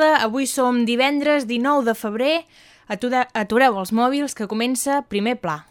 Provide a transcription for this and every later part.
tarda, avui som divendres 19 de febrer. Atureu els mòbils que comença primer pla.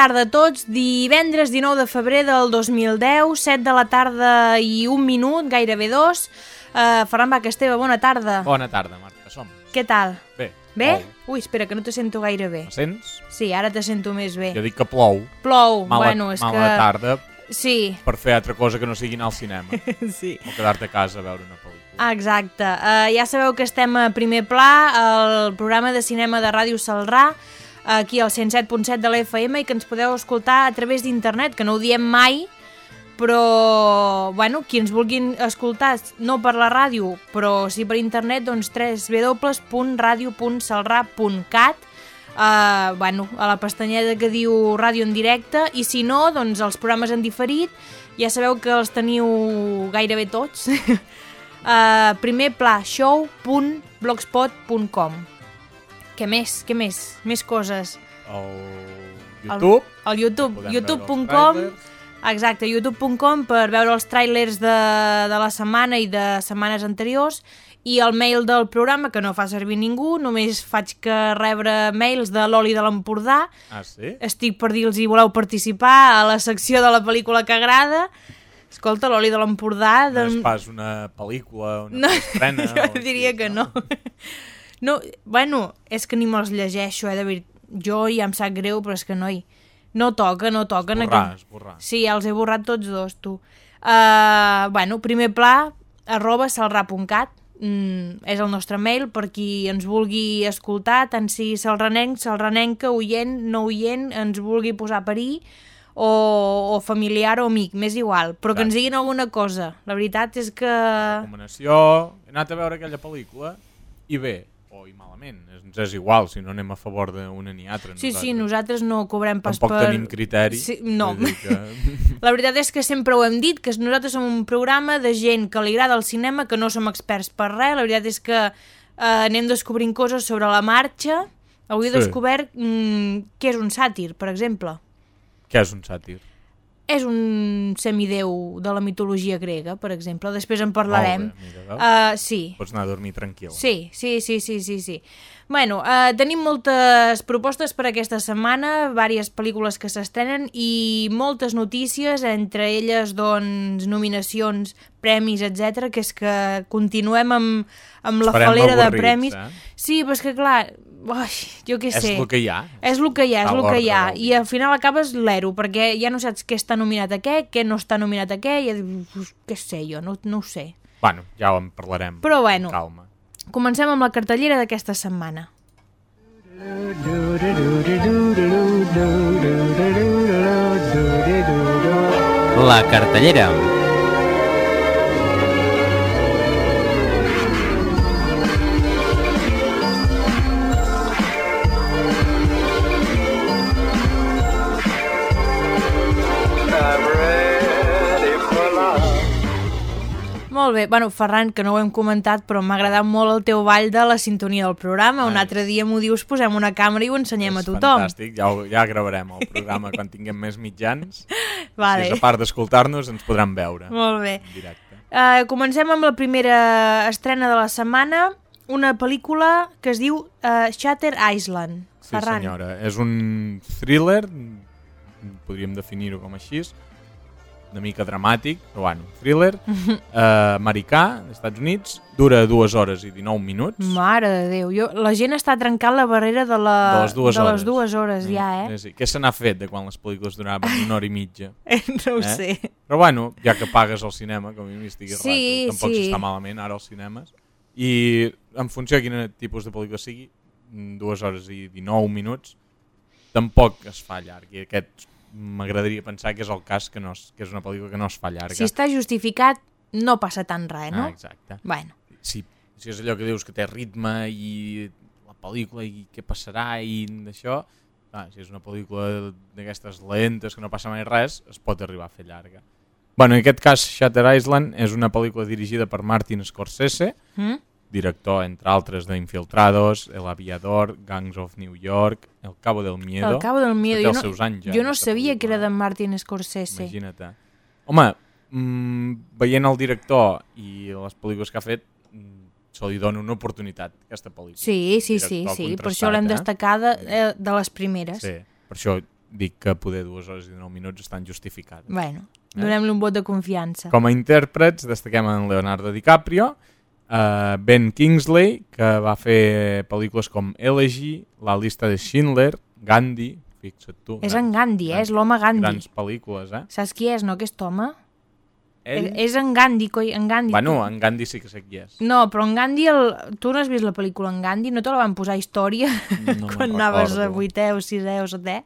Tarda a tots. Divendres 19 de febrer del 2010, 7 de la tarda i un minut, gairebé dos. Uh, Ferran Bac Esteve, bona tarda. Bona tarda, Marta, som. Què tal? Bé. Bé? Plou. Ui, espera, que no te sento gaire bé. Me sents? Sí, ara te sento més bé. Jo dic que plou. Plou, Mala, bueno, és mala que... tarda Sí, per fer altra cosa que no sigui anar al cinema sí. o quedar-te a casa a veure una pel·lícula. Ah, exacte. Uh, ja sabeu que estem a primer pla, el programa de cinema de Ràdio Salrà, aquí al 107.7 de la FM i que ens podeu escoltar a través d'internet, que no ho diem mai, però, bueno, qui ens vulguin escoltar, no per la ràdio, però sí per internet, doncs www.radio.salrà.cat Uh, bueno, a la pestanyeta que diu ràdio en directe i si no, doncs els programes en diferit. Ja sabeu que els teniu gairebé tots. Uh, primer pla show.blogspot.com què més? què més? més coses. El YouTube, YouTube. Podem veure els youtube.com exacte, youtube.com per veure els trailers de, de la setmana i de setmanes anteriors i el mail del programa que no fa servir ningú. Només faig que rebre mails de l'Oli de l'Empordà. Ah, sí? estic per dir-los si voleu participar a la secció de la pel·lícula que agrada. Escolta, l'Oli de l'Empordà No és doncs- pas una pel·lícula, una no, estrena... jo diria que no. No. Bueno, és que ni me'ls llegeixo, eh, veritat. Jo ja em sap greu, però és que no hi... No toca, no toca. Esborrar, aquest- esborrar. Sí, els he borrat tots dos, tu. Uh, bueno, primer pla, arroba salrà.cat, mm, és el nostre mail per qui ens vulgui escoltar, tant si salranenc, salranenca, oient, no oient, ens vulgui posar a parir, o, o familiar o amic, m'és igual, però que Clar. ens diguin alguna cosa. La veritat és que... Recomanació... He anat a veure aquella pel·lícula i bé, o i malament, ens és igual si no anem a favor d'una ni altra. Sí, sí, nosaltres no cobrem pas Tampoc per... tenim criteri. Sí, no. Que... La veritat és que sempre ho hem dit, que nosaltres som un programa de gent que li agrada el cinema, que no som experts per res. La veritat és que eh, anem descobrint coses sobre la marxa. Avui he Sí. descobert mm, què és un sàtir, per exemple. Què és un sàtir? És un semideu de la mitologia grega, per exemple. Després en parlarem. Molt bé, mira? Uh, sí, Pots anar a dormir tranquil. Sí, sí, sí, sí, sí, sí. Bueno, eh, tenim moltes propostes per aquesta setmana, diverses pel·lícules que s'estrenen i moltes notícies, entre elles, doncs, nominacions, premis, etc que és que continuem amb, amb la Esperem falera de premis. eh? Sí, però és que, clar, ui, jo què És sé. el que hi ha. És el que hi ha, és el que hi ha. I al final acabes l'ero, perquè ja no saps què està nominat a què, què no està nominat a què, i què sé jo, no, no ho sé. Bueno, ja en parlarem. Però bueno. amb Calma. Comencem amb la cartellera d'aquesta setmana. La cartellera. Molt bé, bueno, Ferran, que no ho hem comentat, però m'ha agradat molt el teu ball de la sintonia del programa. Un Ai. altre dia m'ho dius, posem una càmera i ho ensenyem a És tothom. Fantàstic, ja, ho- ja gravarem el programa quan tinguem més mitjans. Vale. Si és a part d'escoltar-nos, ens podran veure Molt bé. directe. Uh, comencem amb la primera estrena de la setmana, una pel·lícula que es diu uh, Shutter Island. Sí, Ferran. senyora. És un thriller, podríem definir-ho com així, una mica dramàtic, però bueno, thriller, eh, americà, dels Estats Units, dura dues hores i 19 minuts. Mare de Déu, jo, la gent està trencant la barrera de, la, de les dues de hores. les dues hores ja, eh? Sí, sí. Què se n'ha fet de quan les pel·lícules duraven una hora i mitja? no ho Eh? sé. Però bueno, ja que pagues al cinema, com a mi estiguis Sí, rato, tampoc sí. s'està malament ara als cinemes. I en funció de quin tipus de pel·lícula sigui, mm, dues hores i 19 minuts, tampoc es fa llarg. I aquest m'agradaria pensar que és el cas, que, no es, que és una pel·lícula que no es fa llarga. Si està justificat, no passa tant res, no? Ah, exacte. Bueno, Si, si és allò que dius que té ritme i la pel·lícula i què passarà i d'això, ah, si és una pel·lícula d'aquestes lentes que no passa mai res, es pot arribar a fer llarga. Bueno, en aquest cas, Shutter Island és una pel·lícula dirigida per Martin Scorsese, mm? Director, entre altres, de Infiltrados, El Aviador, Gangs of New York, El Cabo del Miedo... El Cabo del Miedo. Jo no, seus anys ja, jo no sabia que era de Martin Scorsese. Imagina't. Home, mm, veient el director i les pel·lícules que ha fet, mm, se li dona una oportunitat, aquesta pel·lícula. Sí, sí, sí, sí. per això l'hem eh? destacada eh, de les primeres. Sí, per això dic que poder dues hores i 19 minuts estan justificades. Bueno, Eh? donem-li un vot de confiança. Com a intèrprets destaquem en Leonardo DiCaprio, uh, Ben Kingsley, que va fer pel·lícules com Elegy, La llista de Schindler, Gandhi, fixa't tu. És en Gandhi, eh? És l'home Gandhi. Grans pel·lícules, eh? Saps qui és, no, aquest home? Ell... És en Gandhi, coi, en Gandhi. Bueno, en Gandhi sí que sé qui és. No, però en Gandhi, el... tu no has vist la pel·lícula en Gandhi? No te la van posar a història No quan anaves a recordo. vuitè o sisè o setè?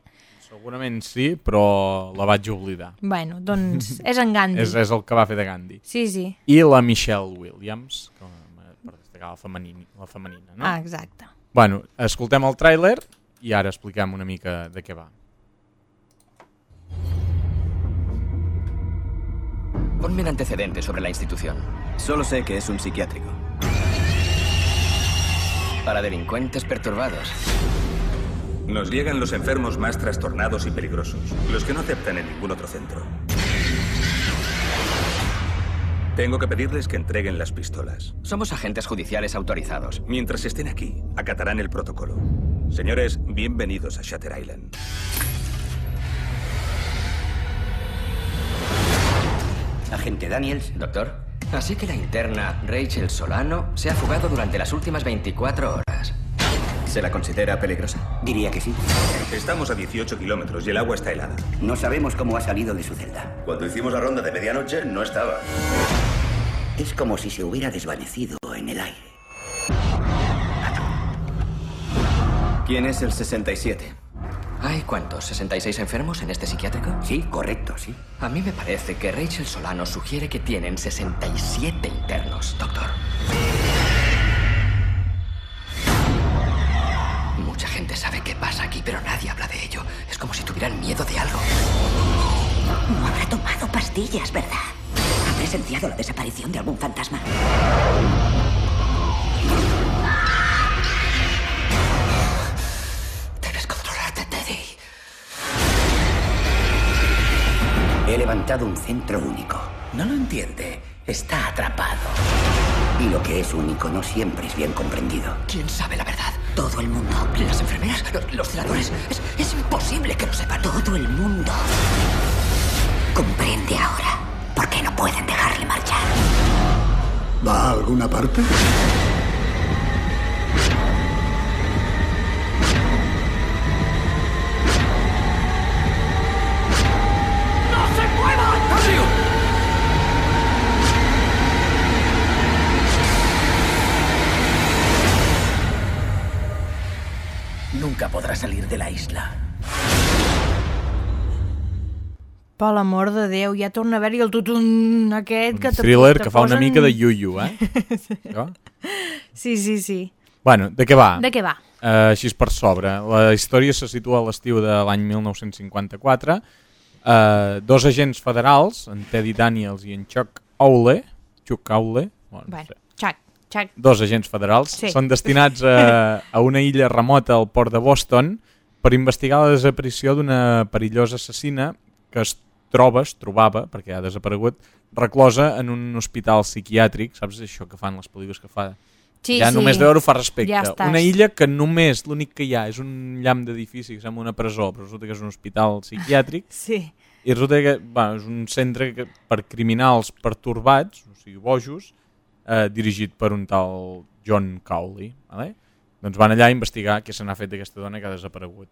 Segurament sí, però la vaig oblidar. Bueno, doncs és en Gandhi. És, és el que va fer de Gandhi. Sí, sí. I la Michelle Williams, com, per destacar la, femení, la femenina, no? Ah, exacte. Bueno, escoltem el tràiler i ara expliquem una mica de què va. Ponme en antecedentes sobre la institución. Solo sé que es un psiquiátrico. Para delincuentes perturbados. Nos llegan los enfermos más trastornados y peligrosos, los que no aceptan en ningún otro centro. Tengo que pedirles que entreguen las pistolas. Somos agentes judiciales autorizados. Mientras estén aquí, acatarán el protocolo. Señores, bienvenidos a Shatter Island. Agente Daniels, Doctor, así que la interna Rachel Solano se ha fugado durante las últimas 24 horas. ¿Se la considera peligrosa? Diría que sí. Estamos a 18 kilómetros y el agua está helada. No sabemos cómo ha salido de su celda. Cuando hicimos la ronda de medianoche no estaba. Es como si se hubiera desvanecido en el aire. ¿Quién es el 67? ¿Hay cuántos? ¿66 enfermos en este psiquiátrico? Sí, correcto, sí. A mí me parece que Rachel Solano sugiere que tienen 67 internos, doctor. Mucha gente sabe qué pasa aquí, pero nadie habla de ello. Es como si tuvieran miedo de algo. No habrá tomado pastillas, ¿verdad? ¿Ha presenciado la desaparición de algún fantasma? Debes controlarte, Teddy. He levantado un centro único. No lo entiende. Está atrapado. Y lo que es único no siempre es bien comprendido. ¿Quién sabe la verdad? Todo el mundo. ¿Las enfermeras? ¿Los, los celadores? Es, es imposible que lo sepan. Todo el mundo. Comprende ahora por qué no pueden dejarle marchar. ¿Va a alguna parte? Podrá salir de la isla. Per l'amor de Déu, ja torna a haver-hi el tutun aquest que Un thriller que fa una mica de yuyu, eh? Això? Sí, sí, sí. Bueno, de què va? De què va? Uh, així és per sobre. La història se situa a l'estiu de l'any 1954. Uh, dos agents federals, en Teddy Daniels i en Chuck Aule, Chuck Aule, bueno, no Bueno, sé, xac, xac. dos agents federals, Sí. són destinats a, a una illa remota al port de Boston per investigar la desaparició d'una perillosa assassina que es troba, es trobava, perquè ha desaparegut, reclosa en un hospital psiquiàtric, saps això que fan les pel·lícules que fa? Sí, ja sí. només de veure fa respecte. Ja estàs. una illa que només, l'únic que hi ha és un llamp d'edifici que sembla una presó, però resulta que és un hospital psiquiàtric, Sí. i resulta que bueno, és un centre que, per criminals pertorbats, o sigui, bojos, eh, dirigit per un tal John Cowley. Vale? Doncs van allà a investigar què se n'ha fet d'aquesta dona que ha desaparegut.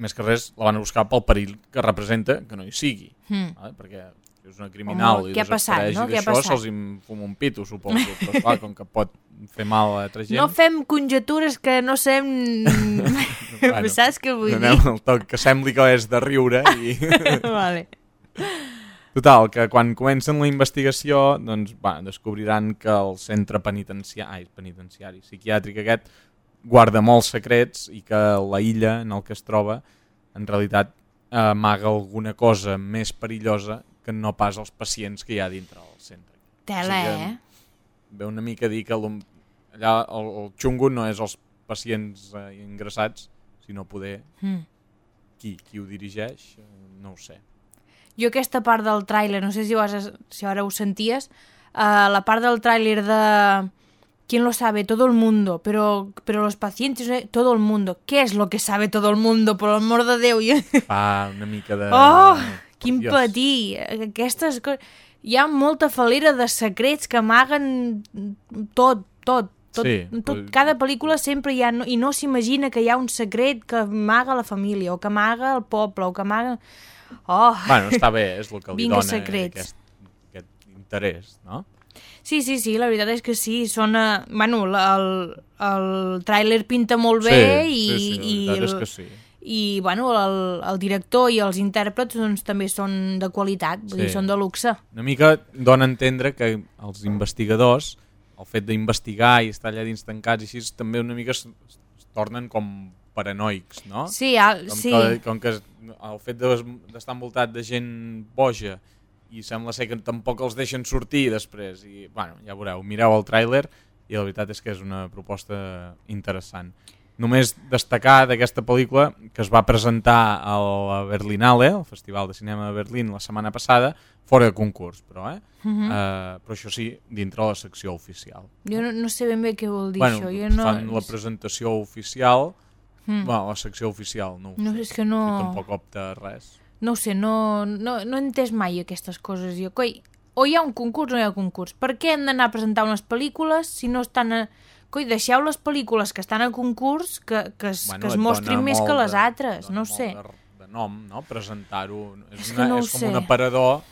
Més que res, la van buscar pel perill que representa que no hi sigui. Mm. Vale? Perquè és una criminal Home, i desapareix no? i d'això se'ls fuma un pito, suposo. Però esclar, com que pot fer mal a altra gent... No fem conjectures que no sabem... Bueno, Saps què vull donem dir? el toc que sembli que és de riure i... vale. Total, que quan comencen la investigació doncs, va, descobriran que el centre penitenciari, ai, penitenciari psiquiàtric aquest guarda molts secrets i que la illa en el que es troba en realitat amaga alguna cosa més perillosa que no pas els pacients que hi ha dintre del centre. Tela, O sigui eh? Ve una mica dir que allà el, el xungo no és els pacients eh, ingressats, sinó poder Mm. qui, qui ho dirigeix, eh, no ho sé. Jo aquesta part del tràiler, no sé si, ho has, si ara ho senties, uh, la part del tràiler de ¿Quién lo sabe? Todo el mundo. Pero, pero los pacientes, eh, todo el mundo. ¿Qué es lo que sabe todo el mundo? Por l'amor de Déu. Fa una mica de... Oh, quin Dios. patir. Aquestes coses... Hi ha molta falera de secrets que amaguen tot, tot. tot, Sí, tot però- cada pel·lícula sempre hi ha... I no s'imagina que hi ha un secret que amaga la família, o que amaga el poble, o que amaga... Oh, Bueno, està bé, és el que li Vinga, dona secrets. aquest, aquest interès, no? Sí, sí, sí, la veritat és que sí, sona... Bueno, la- el, el tràiler pinta molt bé sí, i, sí, sí, la veritat i, és el- que sí. i bueno, el, el director i els intèrprets doncs, també són de qualitat, vull Sí. dir, són de luxe. Una mica dona a entendre que els investigadors, el fet d'investigar i estar allà dins tancats i així, també una mica es, es tornen com paranoics, no? Sí, al, com sí. Que, com que el fet de- d'estar envoltat de gent boja i sembla ser que tampoc els deixen sortir després i, bueno, ja veureu, mireu el tràiler i la veritat és que és una proposta interessant. Només destacar d'aquesta pel·lícula que es va presentar a la Berlinale, al Festival de Cinema de Berlín, la setmana passada, fora de concurs, però, eh? Mhm. uh, però això sí, dintre la secció oficial. Jo no, no sé ben bé què vol dir bueno, això. Jo no... fan la presentació oficial, Mm. bueno, la secció oficial, no No, sé. és que no- I tampoc opta a res. No ho sé, no, no, no he entès mai aquestes coses. Jo, coi, o hi ha un concurs o no hi ha concurs. Per què hem d'anar a presentar unes pel·lícules si no estan a... Coi, deixeu les pel·lícules que estan a concurs que, que, es, Bueno, que es mostrin més que les altres, no ho sé. De, de nom, no? Presentar-ho. És, És una, no és com sé. un aparador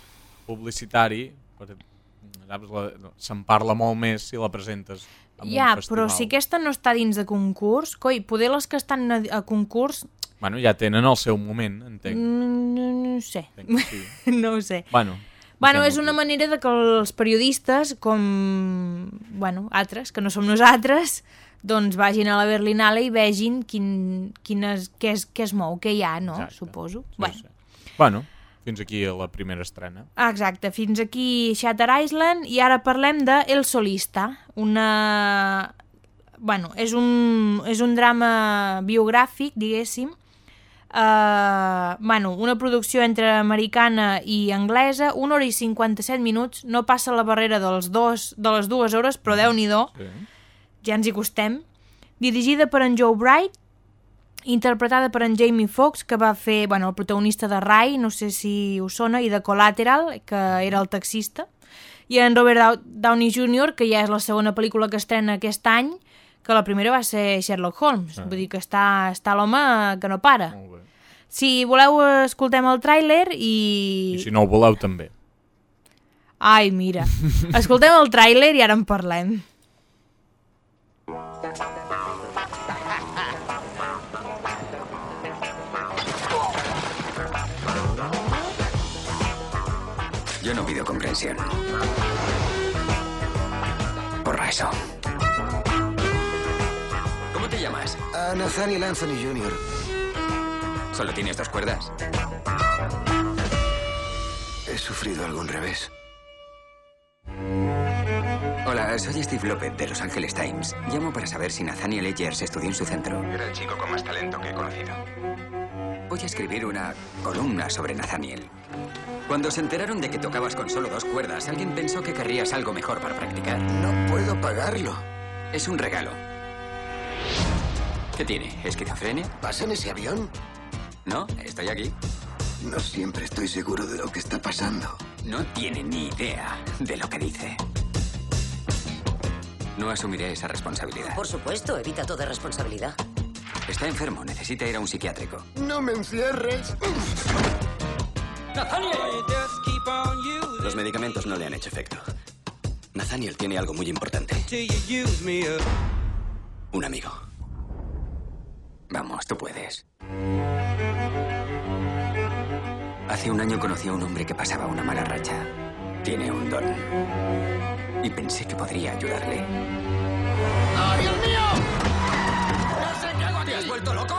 publicitari. Saps, Se'n parla molt més si la presentes en Ja, un festival. però si aquesta no està dins de concurs, coi, poder les que estan a, a concurs, Bueno, ja tenen el seu moment, entenc. mm, no, no sé. entenc que sí. no ho sé. bueno, Bueno, és una manera de que els periodistes, com, bueno, altres, que no som nosaltres, doncs vagin a la Berlinale i vegin quin, quin és, què, és, què es mou, què hi ha, no? Exacte. Suposo. Sí, bueno, sí. bueno, fins aquí la primera estrena. Exacte, fins aquí Shatter Island i ara parlem de El Solista, una... Bueno, és un, és un drama biogràfic, diguéssim, uh, bueno, una producció entre americana i anglesa, 1 hora i 57 minuts, no passa la barrera dels dos, de les dues hores, però déu-n'hi-do, Sí. ja ens hi costem. Dirigida per en Joe Bright, interpretada per en Jamie Foxx, que va fer, bueno, el protagonista de Rai, no sé si us sona, i de Collateral, que era el taxista, i en Robert Downey Jr., que ja és la segona pel·lícula que estrena aquest any, que la primera va ser Sherlock Holmes, Ah. vull dir que està, està l'home que no para. Molt bé. Si voleu, escoltem el tràiler i... I si no ho voleu, també. Ai, mira. Escoltem el tràiler i ara en parlem. Comprensión. Borra eso. ¿Cómo te llamas? A Nathaniel Anthony Jr. ¿Solo tienes dos cuerdas? He sufrido algún revés. Hola, soy Steve López de Los Angeles Times. Llamo para saber si Nathaniel Edgers estudió en su centro. Era el chico con más talento que he conocido. Voy a escribir una columna sobre Nathaniel. Cuando se enteraron de que tocabas con solo dos cuerdas, alguien pensó que querrías algo mejor para practicar. No puedo pagarlo. Es un regalo. ¿Qué tiene? ¿Esquizofrenia? ¿Vas en ese avión? No, estoy aquí. No siempre estoy seguro de lo que está pasando. No tiene ni idea de lo que dice. No asumiré esa responsabilidad. Por supuesto, evita toda responsabilidad. Está enfermo, necesita ir a un psiquiátrico. ¡No me encierres! ¡Nathaniel! Los medicamentos no le han hecho efecto. Nathaniel tiene algo muy importante. Un amigo. Vamos, tú puedes. Hace un año conocí a un hombre que pasaba una mala racha. Tiene un don. Y pensé que podría ayudarle. ¡Oh, Dios mío! ¡No sé qué hago ¿Te has vuelto loco?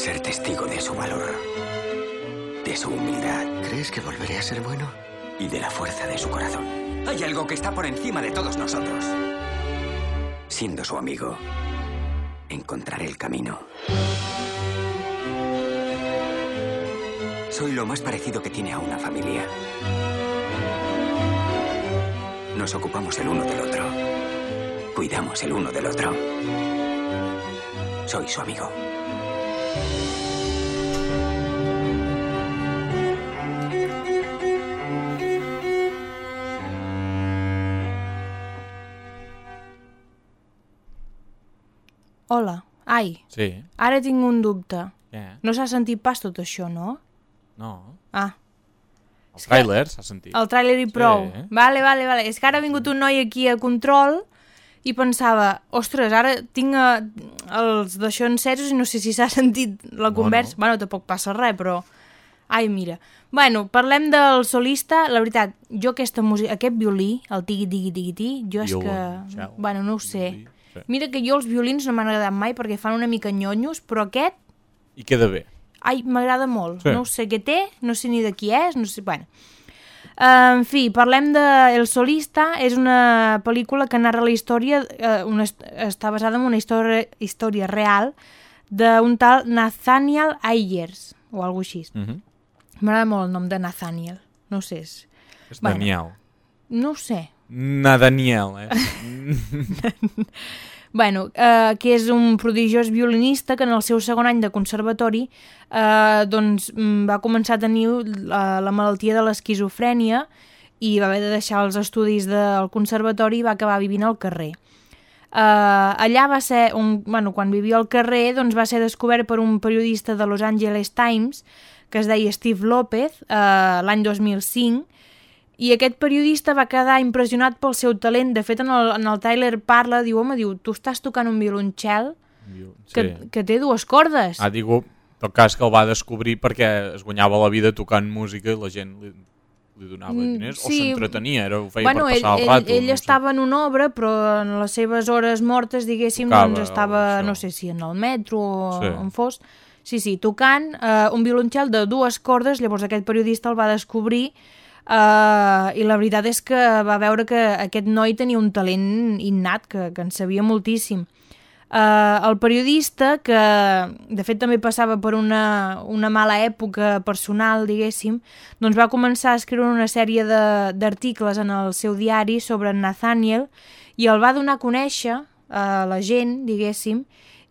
Ser testigo de su valor, de su humildad. ¿Crees que volveré a ser bueno? Y de la fuerza de su corazón. Hay algo que está por encima de todos nosotros. Siendo su amigo, encontraré el camino. Soy lo más parecido que tiene a una familia. Nos ocupamos el uno del otro. Cuidamos el uno del otro. Soy su amigo. Hola. Ai, Sí. ara tinc un dubte. Què? No s'ha sentit pas tot això, no? No. Ah, El tràiler s'ha sentit. el tràiler i prou. Sí. Vale, vale, vale. És que ara ha vingut un noi aquí a control i pensava, ostres, ara tinc eh, els d'això encesos i no sé si s'ha sentit la conversa. no. Bueno, tampoc passa res, però... Ai, mira. Bueno, parlem del solista. La veritat, jo aquesta música, aquest violí, el tigui tigui tigui tigui, jo és que... Violoncel. Bueno, no ho sé. Violí, sí. Mira que jo els violins no m'han agradat mai perquè fan una mica nyonyos, però aquest I queda bé. Ai, m'agrada molt. Sí. No sé què té, no sé ni de qui és, no sé... Bueno. En fi, parlem de El solista, és una pel·lícula que narra la història, uh, una, est- està basada en una història, història real d'un tal Nathaniel Ayers, o alguna així. Mm -hmm. M'agrada molt el nom de Nathaniel, no sé. És, És Bueno. Daniel. no sé. Na Daniel, eh? bueno, eh, que és un prodigiós violinista que en el seu segon any de conservatori eh, doncs, mm, va començar a tenir la, la malaltia de l'esquizofrènia i va haver de deixar els estudis del conservatori i va acabar vivint al carrer. Uh, allà va ser, un, bueno, quan vivia al carrer, doncs va ser descobert per un periodista de Los Angeles Times que es deia Steve López uh, l'any 2005 i aquest periodista va quedar impressionat pel seu talent. De fet, en el, en el Tyler parla, diu, home, diu, tu estàs tocant un violoncel que, Sí. que té dues cordes. Ah, en tot cas que el va descobrir perquè es guanyava la vida tocant música i la gent li, li donava Mm, diners o sí. s'entretenia, era, ho feia bueno, per ell, passar el ell, rato. ell no sé. estava en una obra, però en les seves hores mortes, diguéssim, Tocava, doncs estava, o això. no sé si en el metro o Sí. on fos, sí, sí, tocant eh, un violoncel de dues cordes, llavors aquest periodista el va descobrir eh, i la veritat és que va veure que aquest noi tenia un talent innat, que, que en sabia moltíssim. Uh, el periodista, que de fet també passava per una, una mala època personal, diguéssim, doncs va començar a escriure una sèrie d'articles en el seu diari sobre Nathaniel i el va donar a conèixer a la gent, diguéssim,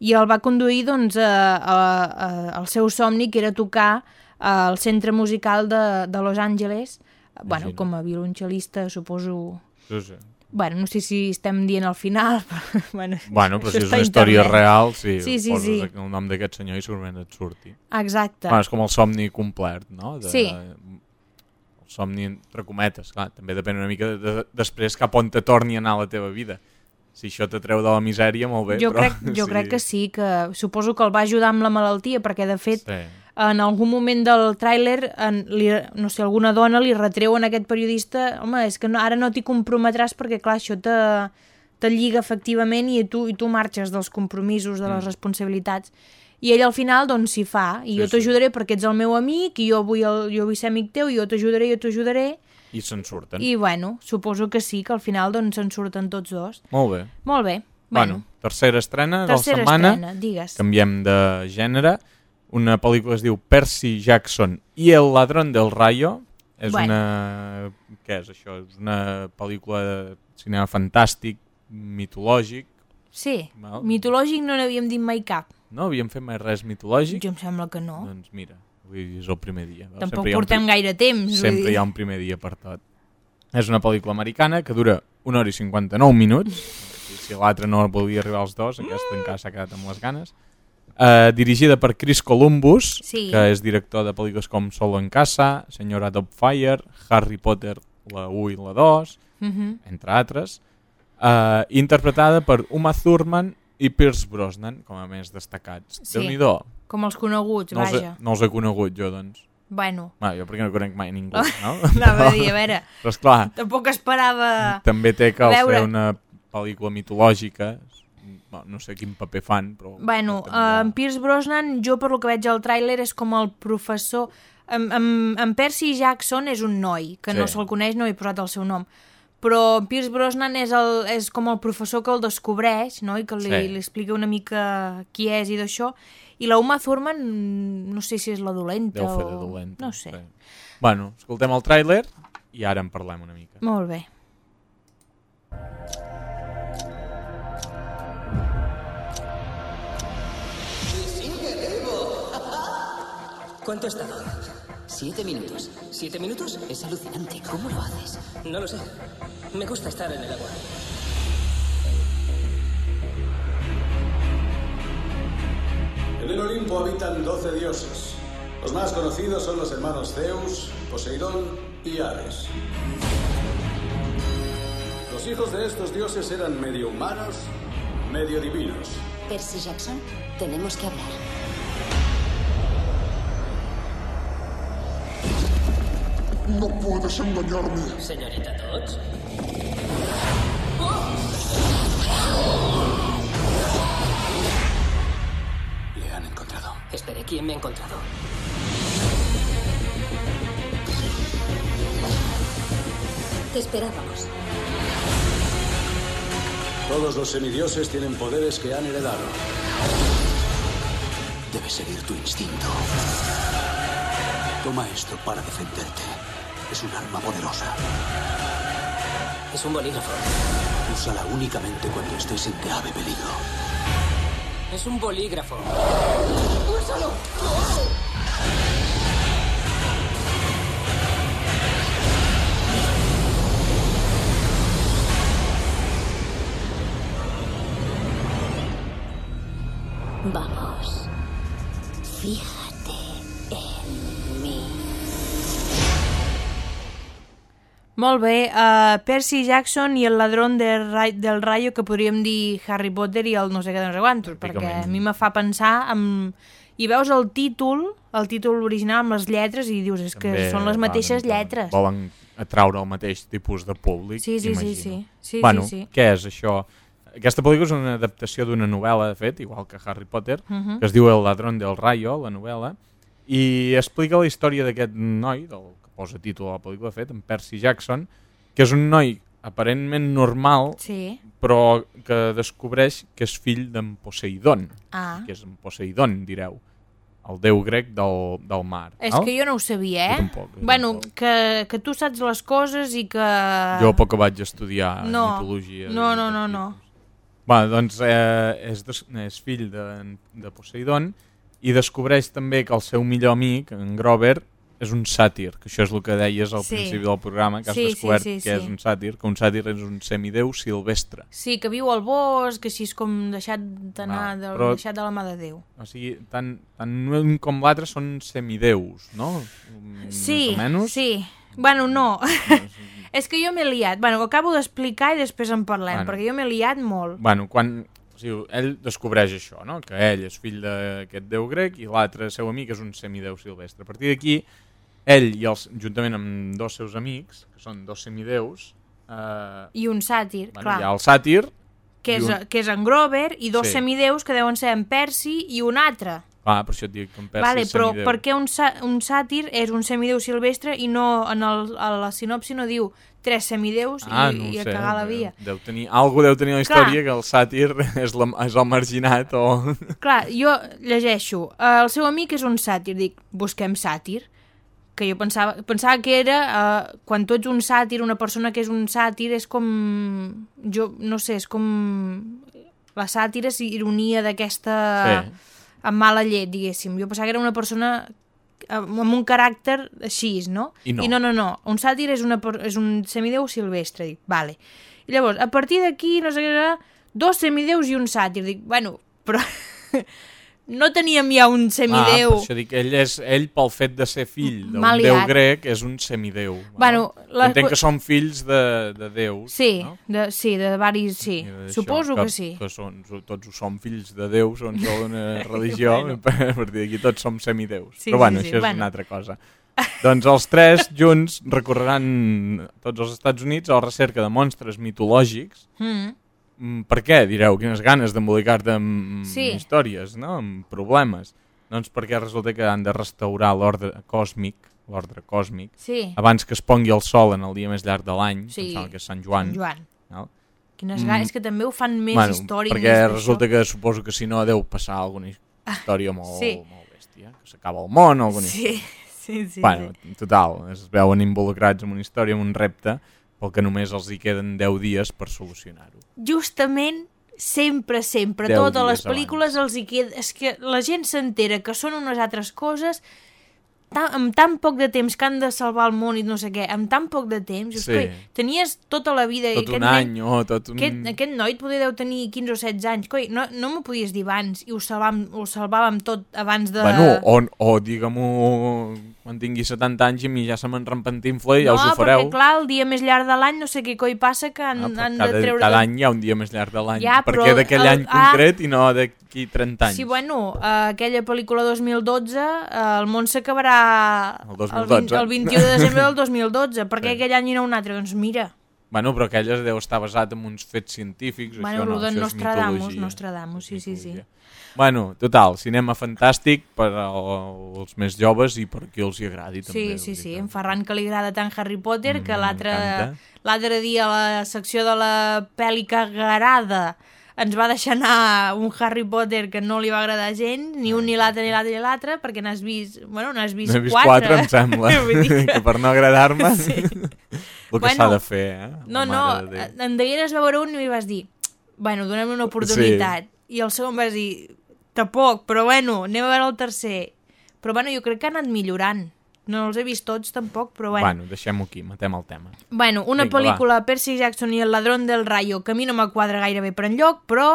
i el va conduir doncs, a, a, a, al seu somni, que era tocar al centre musical de, de Los Angeles, bueno, com a violoncelista, suposo... Sí, sí. Bueno, no sé si estem dient al final, però... Bueno, Bueno, però si és una història internet. real, sí, Sí, sí, poses sí. el nom d'aquest senyor i segurament et surti. Exacte. Bueno, és com el somni complet, no? De, Sí. El somni entre cometes, clar, també depèn una mica de, de, després cap on te torni a anar la teva vida. Si això te treu de la misèria, molt bé, jo però... crec, jo crec que sí, que suposo que el va ajudar amb la malaltia, perquè de fet Sí. En algun moment del tràiler, en- li, no sé, alguna dona li retreu a aquest periodista home, és que no, ara no t'hi comprometràs perquè, clar, això te, te lliga efectivament i tu, i tu marxes dels compromisos, de les Mm. responsabilitats. I ell al final, doncs, s'hi fa. I Sí, jo sí. t'ajudaré perquè ets el meu amic i jo vull, el, jo vull ser amic teu i jo t'ajudaré, jo t'ajudaré. I se'n surten. I, bueno, suposo que sí, que al final, doncs, se'n surten tots dos. Molt bé. Molt bé. Bueno, Bueno, tercera estrena Tercera de la setmana. estrena, digues. Canviem de gènere. Una pel·lícula que es diu Percy Jackson i el ladrón del rayo. És Bueno. una... Què és això? És una pel·lícula de cinema fantàstic, mitològic. sí, Val. mitològic no n'havíem dit mai cap. No havíem fet mai res mitològic? Jo em sembla que no. Doncs mira, avui és el primer dia. Val? Tampoc un portem pri- gaire temps, vull Sempre dir. hi ha un primer dia per tot. És una pel·lícula americana que dura una hora i 59 minuts. Si, l'altre no volia arribar als dos, aquesta encara s'ha quedat amb les ganes. Uh, dirigida per Chris Columbus, Sí. que és director de pel·lícules com Solo en casa, Senyora Dogfire, Harry Potter, la 1 i la 2, Mhm. entre altres. Uh, interpretada per Uma Thurman i Pierce Brosnan, com a més destacats. Sí. Déu-n'hi-do. Com els coneguts, No els, vaja. no els he conegut jo, doncs. Bueno, Va, jo perquè no conec mai ningú, no? Anava a dir, a veure. Però esclar, tampoc esperava... també té que veure. fer una pel·lícula mitològica, no, no sé quin paper fan, però... Bueno, uh, en Pierce Brosnan, jo per lo que veig al tràiler és com el professor... En, en, en Percy Jackson és un noi, que no Sí. se'l coneix, no he posat el seu nom. Però Pierce Brosnan és, el, és com el professor que el descobreix, no? I que li, Sí. li explica una mica qui és i d'això. I la Uma Thurman, no sé si és la dolenta Deu fer o... de dolenta. No sé. Sí. Bueno, escoltem el tràiler i ara en parlem una mica. Molt bé. ¿Cuánto ha estado? Siete minutos. ¿Siete minutos? Es alucinante. ¿Cómo lo haces? No lo sé. Me gusta estar en el agua. En el Olimpo habitan 12 dioses. Los más conocidos son los hermanos Zeus, Poseidón y Ares. Los hijos de estos dioses eran medio humanos, medio divinos. Percy Jackson, tenemos que hablar. No puedes engañarme. Señorita Dodge. Le han encontrado. Espere, ¿quién me ha encontrado? Te esperábamos. Todos los semidioses tienen poderes que han heredado. Debes seguir tu instinto. Toma esto para defenderte. Es un arma poderosa. Es un bolígrafo. Úsala únicamente cuando estés en grave peligro. Es un bolígrafo. ¡Úsalo! Molt bé, uh, Percy Jackson i el ladrón de Ra del rayo, que podríem dir Harry Potter i el no sé què de no sé quantos, perquè a mi me fa pensar en... I veus el títol, el títol original amb les lletres i dius, és que També són les mateixes mica- lletres. Volen atraure el mateix tipus de públic, Sí, sí, sí, imagino. sí. Sí, bueno, sí, sí. què és això? Aquesta pel·lícula és una adaptació d'una novel·la, de fet, igual que Harry Potter, Mhm. que es diu El ladrón del rayo, la novel·la, i explica la història d'aquest noi, del posa títol a la pel·lícula, de fet, en Percy Jackson, que és un noi aparentment normal, Sí. però que descobreix que és fill d'en Poseidon, Ah. que és en Poseidon, direu, el déu grec del, del mar. És val? que jo no ho sabia, eh? Jo tampoc, jo bueno, que, que tu saps les coses i que... Jo poc que vaig estudiar no. mitologia. No, no, no, no. Bueno, doncs eh, és, des, és fill de, de Poseidon i descobreix també que el seu millor amic, en Grover, és un sàtir, que això és el que deies al Sí. principi del programa, que has Sí, sí, descobert sí, que sí. és un sàtir, que un sàtir és un semideu silvestre. Sí, que viu al bosc, així és com deixat d'anar, de, però- deixat de la mà de Déu. O sigui, tant, tant un com l'altre són semideus, no? Mm, Sí, menys. sí. Bueno, no. és que jo m'he liat. Bueno, ho acabo d'explicar i després en parlem, Bueno. perquè jo m'he liat molt. Bueno, quan O sigui, ell descobreix això, no? que ell és fill d'aquest déu grec i l'altre seu amic és un semideu silvestre. A partir d'aquí, ell, i els, juntament amb dos seus amics, que són dos semideus... Eh, I un sàtir, bueno, clar. Hi ha el sàtir... Que és, un... que és en Grover i dos Sí. semideus que deuen ser en Percy i un altre. Ah, per això et dic que en Percy vale, és però semideu. per què un, un sàtir és un semideu silvestre i no en el, a la sinopsi no diu tres semideus Ah, i, no i a sé, cagar la via? Deu tenir, algú deu tenir la Clar. història que el sàtir és, la, és el marginat o... Clar, jo llegeixo, eh, el seu amic és un sàtir, dic, busquem sàtir, que jo pensava, pensava que era, eh, quan tu ets un sàtir, una persona que és un sàtir, és com, jo no sé, és com, la sàtira és ironia d'aquesta, Sí. amb mala llet, diguéssim. Jo pensava que era una persona amb un caràcter així, no? I no. I no, no, no. Un sàtir és, una, és un semideu silvestre, dic, vale. I llavors, a partir d'aquí, no sé què, dos semideus i un sàtir. Dic, bueno, però no teníem ja un Ah, semideu. per això dic, ell, és, ell pel fet de ser fill d'un déu grec és un semideu. Bueno, la- Entenc que són fills de, de déus. Sí, no? de, sí, de varis, sí. Suposo que, sí. Que són, tots ho som fills de déus, són una religió, Bueno. a partir d'aquí tots som semideus. Sí, Però sí, bueno, sí, això és bueno. una altra cosa. doncs els tres junts recorreran tots els Estats Units a la recerca de monstres mitològics. Mm. Mm, Per què, direu? Quines ganes d'embolicar-te amb Sí. històries, no? amb problemes. Doncs perquè resulta que han de restaurar l'ordre còsmic, l'ordre còsmic, Sí. abans que es pongui el sol en el dia més llarg de l'any, Sí. que és Sant Joan. Sant Joan. No? Quines Mm. ganes, és que també ho fan més bueno, històric. perquè més resulta que suposo que si no deu passar alguna història molt, sí. molt bèstia, que s'acaba el món o alguna Sí, sí, sí. bueno, sí. total, es veuen involucrats en una història, en un repte, pel que només els hi queden 10 dies per solucionar-ho. Justament sempre, sempre, totes les pel·lícules els hi queda... És que la gent s'entera que són unes altres coses tan, amb tan poc de temps que han de salvar el món i no sé què, amb tan poc de temps, Sí. coi, tenies tota la vida... Tot un nen- any o tot un... Aquest, aquest noi podia deu tenir 15 o 16 anys. Coi, no, no m'ho podies dir abans i ho salvàvem, ho salvàvem tot abans de... Bueno, o, o digue-m'ho quan tingui 70 anys i mi ja se me'n rempentinfla i ja no, us ho fareu. perquè clar, el dia més llarg de l'any no sé què coi passa que han, Ah, han cada, de treure... cada any hi ha un dia més llarg de l'any. Ja, per però què d'aquell el- any ah. concret i no d'aquí 30 anys? Sí, bueno, uh, aquella pel·lícula 2012, uh, el món s'acabarà El el, 2012. 20, el 21 de desembre del 2012. Per què Sí. aquell any i no un altre? Doncs mira, Bueno, però aquell es deu estar basat en uns fets científics, bueno, això no, el això és Nostradamus, mitologia. Nostradamus, sí, sí, sí. Bueno, total, cinema fantàstic per al- als més joves i per qui els hi agradi també. Sí, sí, sí, en Ferran que li agrada tant Harry Potter que Mm, m'encanta. l'altre dia a la secció de la pel·li cagarada ens va deixar anar un Harry Potter que no li va agradar gens, ni un, ni l'altre, ni l'altre, ni l'altre, perquè n'has vist, bueno, n'has vist, vist quatre. quatre, em sembla, dir que per no agradar-me, Sí. el que Bueno, s'ha de fer, eh? No, no, de en degueres va veure un i vas dir, bueno, donem una oportunitat. I el segon vas dir, tampoc, però bueno, anem a veure el tercer. Però bueno, jo crec que ha anat millorant. No els he vist tots tampoc, però bueno. Bueno, deixem-ho aquí, matem el tema. Bueno, una Vinga, pel·lícula, Percy Jackson i el ladrón del rayo, que a mi no me quadra gaire bé per enlloc, però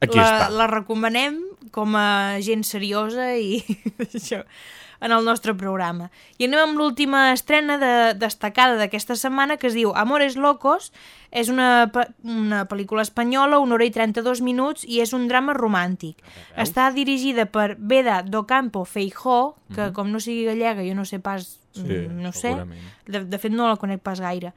Aquí la, està. la recomanem com a gent seriosa i això en el nostre programa. I anem amb l'última estrena de, destacada d'aquesta setmana que es diu Amores Locos. És una, una pel·lícula espanyola, una hora i 32 minuts i és un drama romàntic. Està dirigida per Beda Docampo Feijó, que Mhm. com no sigui gallega jo no sé pas, Sí, mm, no sé, de, de fet no la conec pas gaire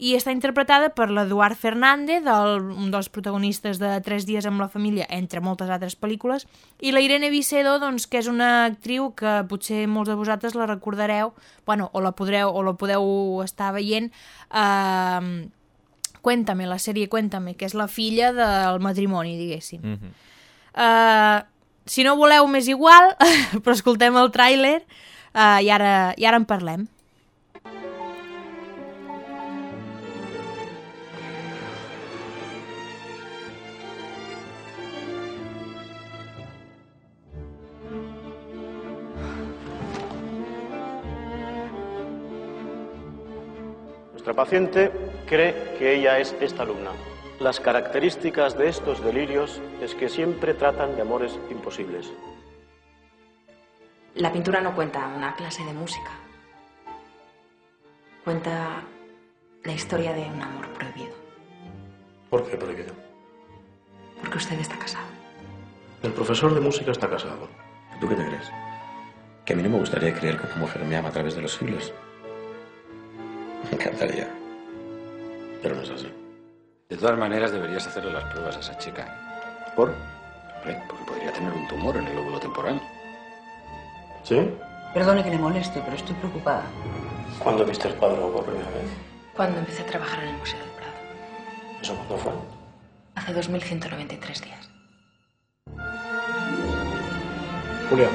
i està interpretada per l'Eduard Fernández, el, un dels protagonistes de Tres dies amb la família, entre moltes altres pel·lícules, i la Irene Vicedo, doncs, que és una actriu que potser molts de vosaltres la recordareu, bueno, o la podreu o la podeu estar veient, eh, Cuéntame, la sèrie Cuéntame, que és la filla del matrimoni, diguéssim. Mm -hmm. Uh, si no voleu més igual, però escoltem el tràiler uh, i, ara, i ara en parlem. Nuestra paciente cree que ella es esta alumna. Las características de estos delirios es que siempre tratan de amores imposibles. La pintura no cuenta una clase de música. Cuenta la historia de un amor prohibido. ¿Por qué prohibido? Porque usted está casado. El profesor de música está casado. ¿Tú qué te crees? Que a mí no me gustaría creer que una mujer me ama a través de los siglos. Me encantaría. Pero no es así. De todas maneras, deberías hacerle las pruebas a esa chica. ¿Por? Hombre, porque podría tener un tumor en el lóbulo temporal. ¿Sí? Perdone que le moleste, pero estoy preocupada. ¿Cuándo viste el cuadro por primera vez? Cuando empecé a trabajar en el Museo del Prado. ¿Eso cuándo fue? Hace 2193 días. Julio.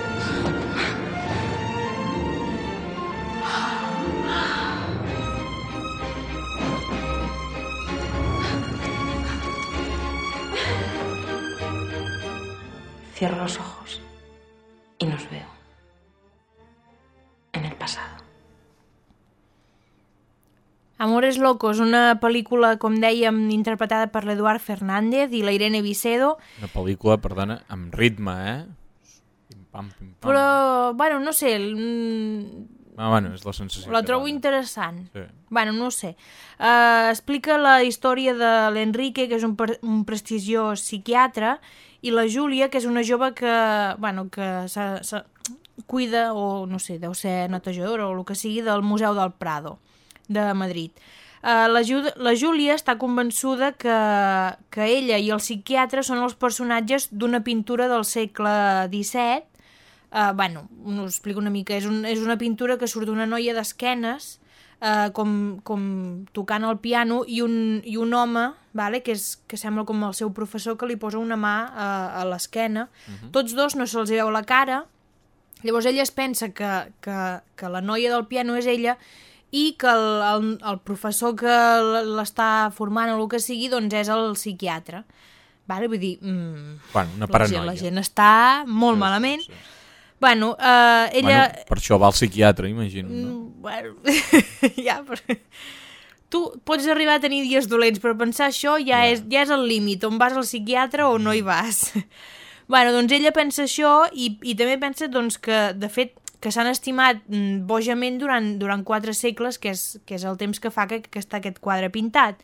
Cierro los ojos y nos veo. En el pasado. Amores Locos, una pel·lícula, com dèiem, interpretada per l'Eduard Fernández i la Irene Vicedo, Una pel·lícula, perdona, amb ritme, eh? Pim, pam, pim, pam. però, bueno, no sé, mm, Ah, bueno, és la sensació. la trobo interessant. Sí. Bueno, no ho sé. Uh, explica la història de l'Enrique, que és un, pre un prestigiós psiquiatre, i la Júlia, que és una jove que, bueno, que se, se cuida, o no sé, deu ser netejadora o el que sigui, del Museu del Prado, de Madrid. Uh, la, la Júlia està convençuda que, que ella i el psiquiatre són els personatges d'una pintura del segle XVII Uh, bueno, us explico una mica. És, un, és una pintura que surt d'una noia d'esquenes, uh, com, com tocant el piano, i un, i un home, vale, que, és, que sembla com el seu professor, que li posa una mà a, a l'esquena. Uh -huh. Tots dos no se'ls veu la cara, llavors ella es pensa que, que, que la noia del piano és ella i que el, el, el professor que l'està formant o el que sigui, doncs és el psiquiatre. Vale? Vull dir, mm, Bueno, una la, gent, la gent està molt Sí, sí, malament. sí. Bueno, uh, ella... Bueno, per això va al psiquiatre, imagino, no? Mm, bueno, ja, però... Tu pots arribar a tenir dies dolents, però pensar això ja, yeah. és, ja és el límit, on vas al psiquiatre o no hi vas. bueno, doncs ella pensa això i, i també pensa doncs, que, de fet, que s'han estimat mm, bojament durant, durant quatre segles, que és, que és el temps que fa que, que està aquest quadre pintat.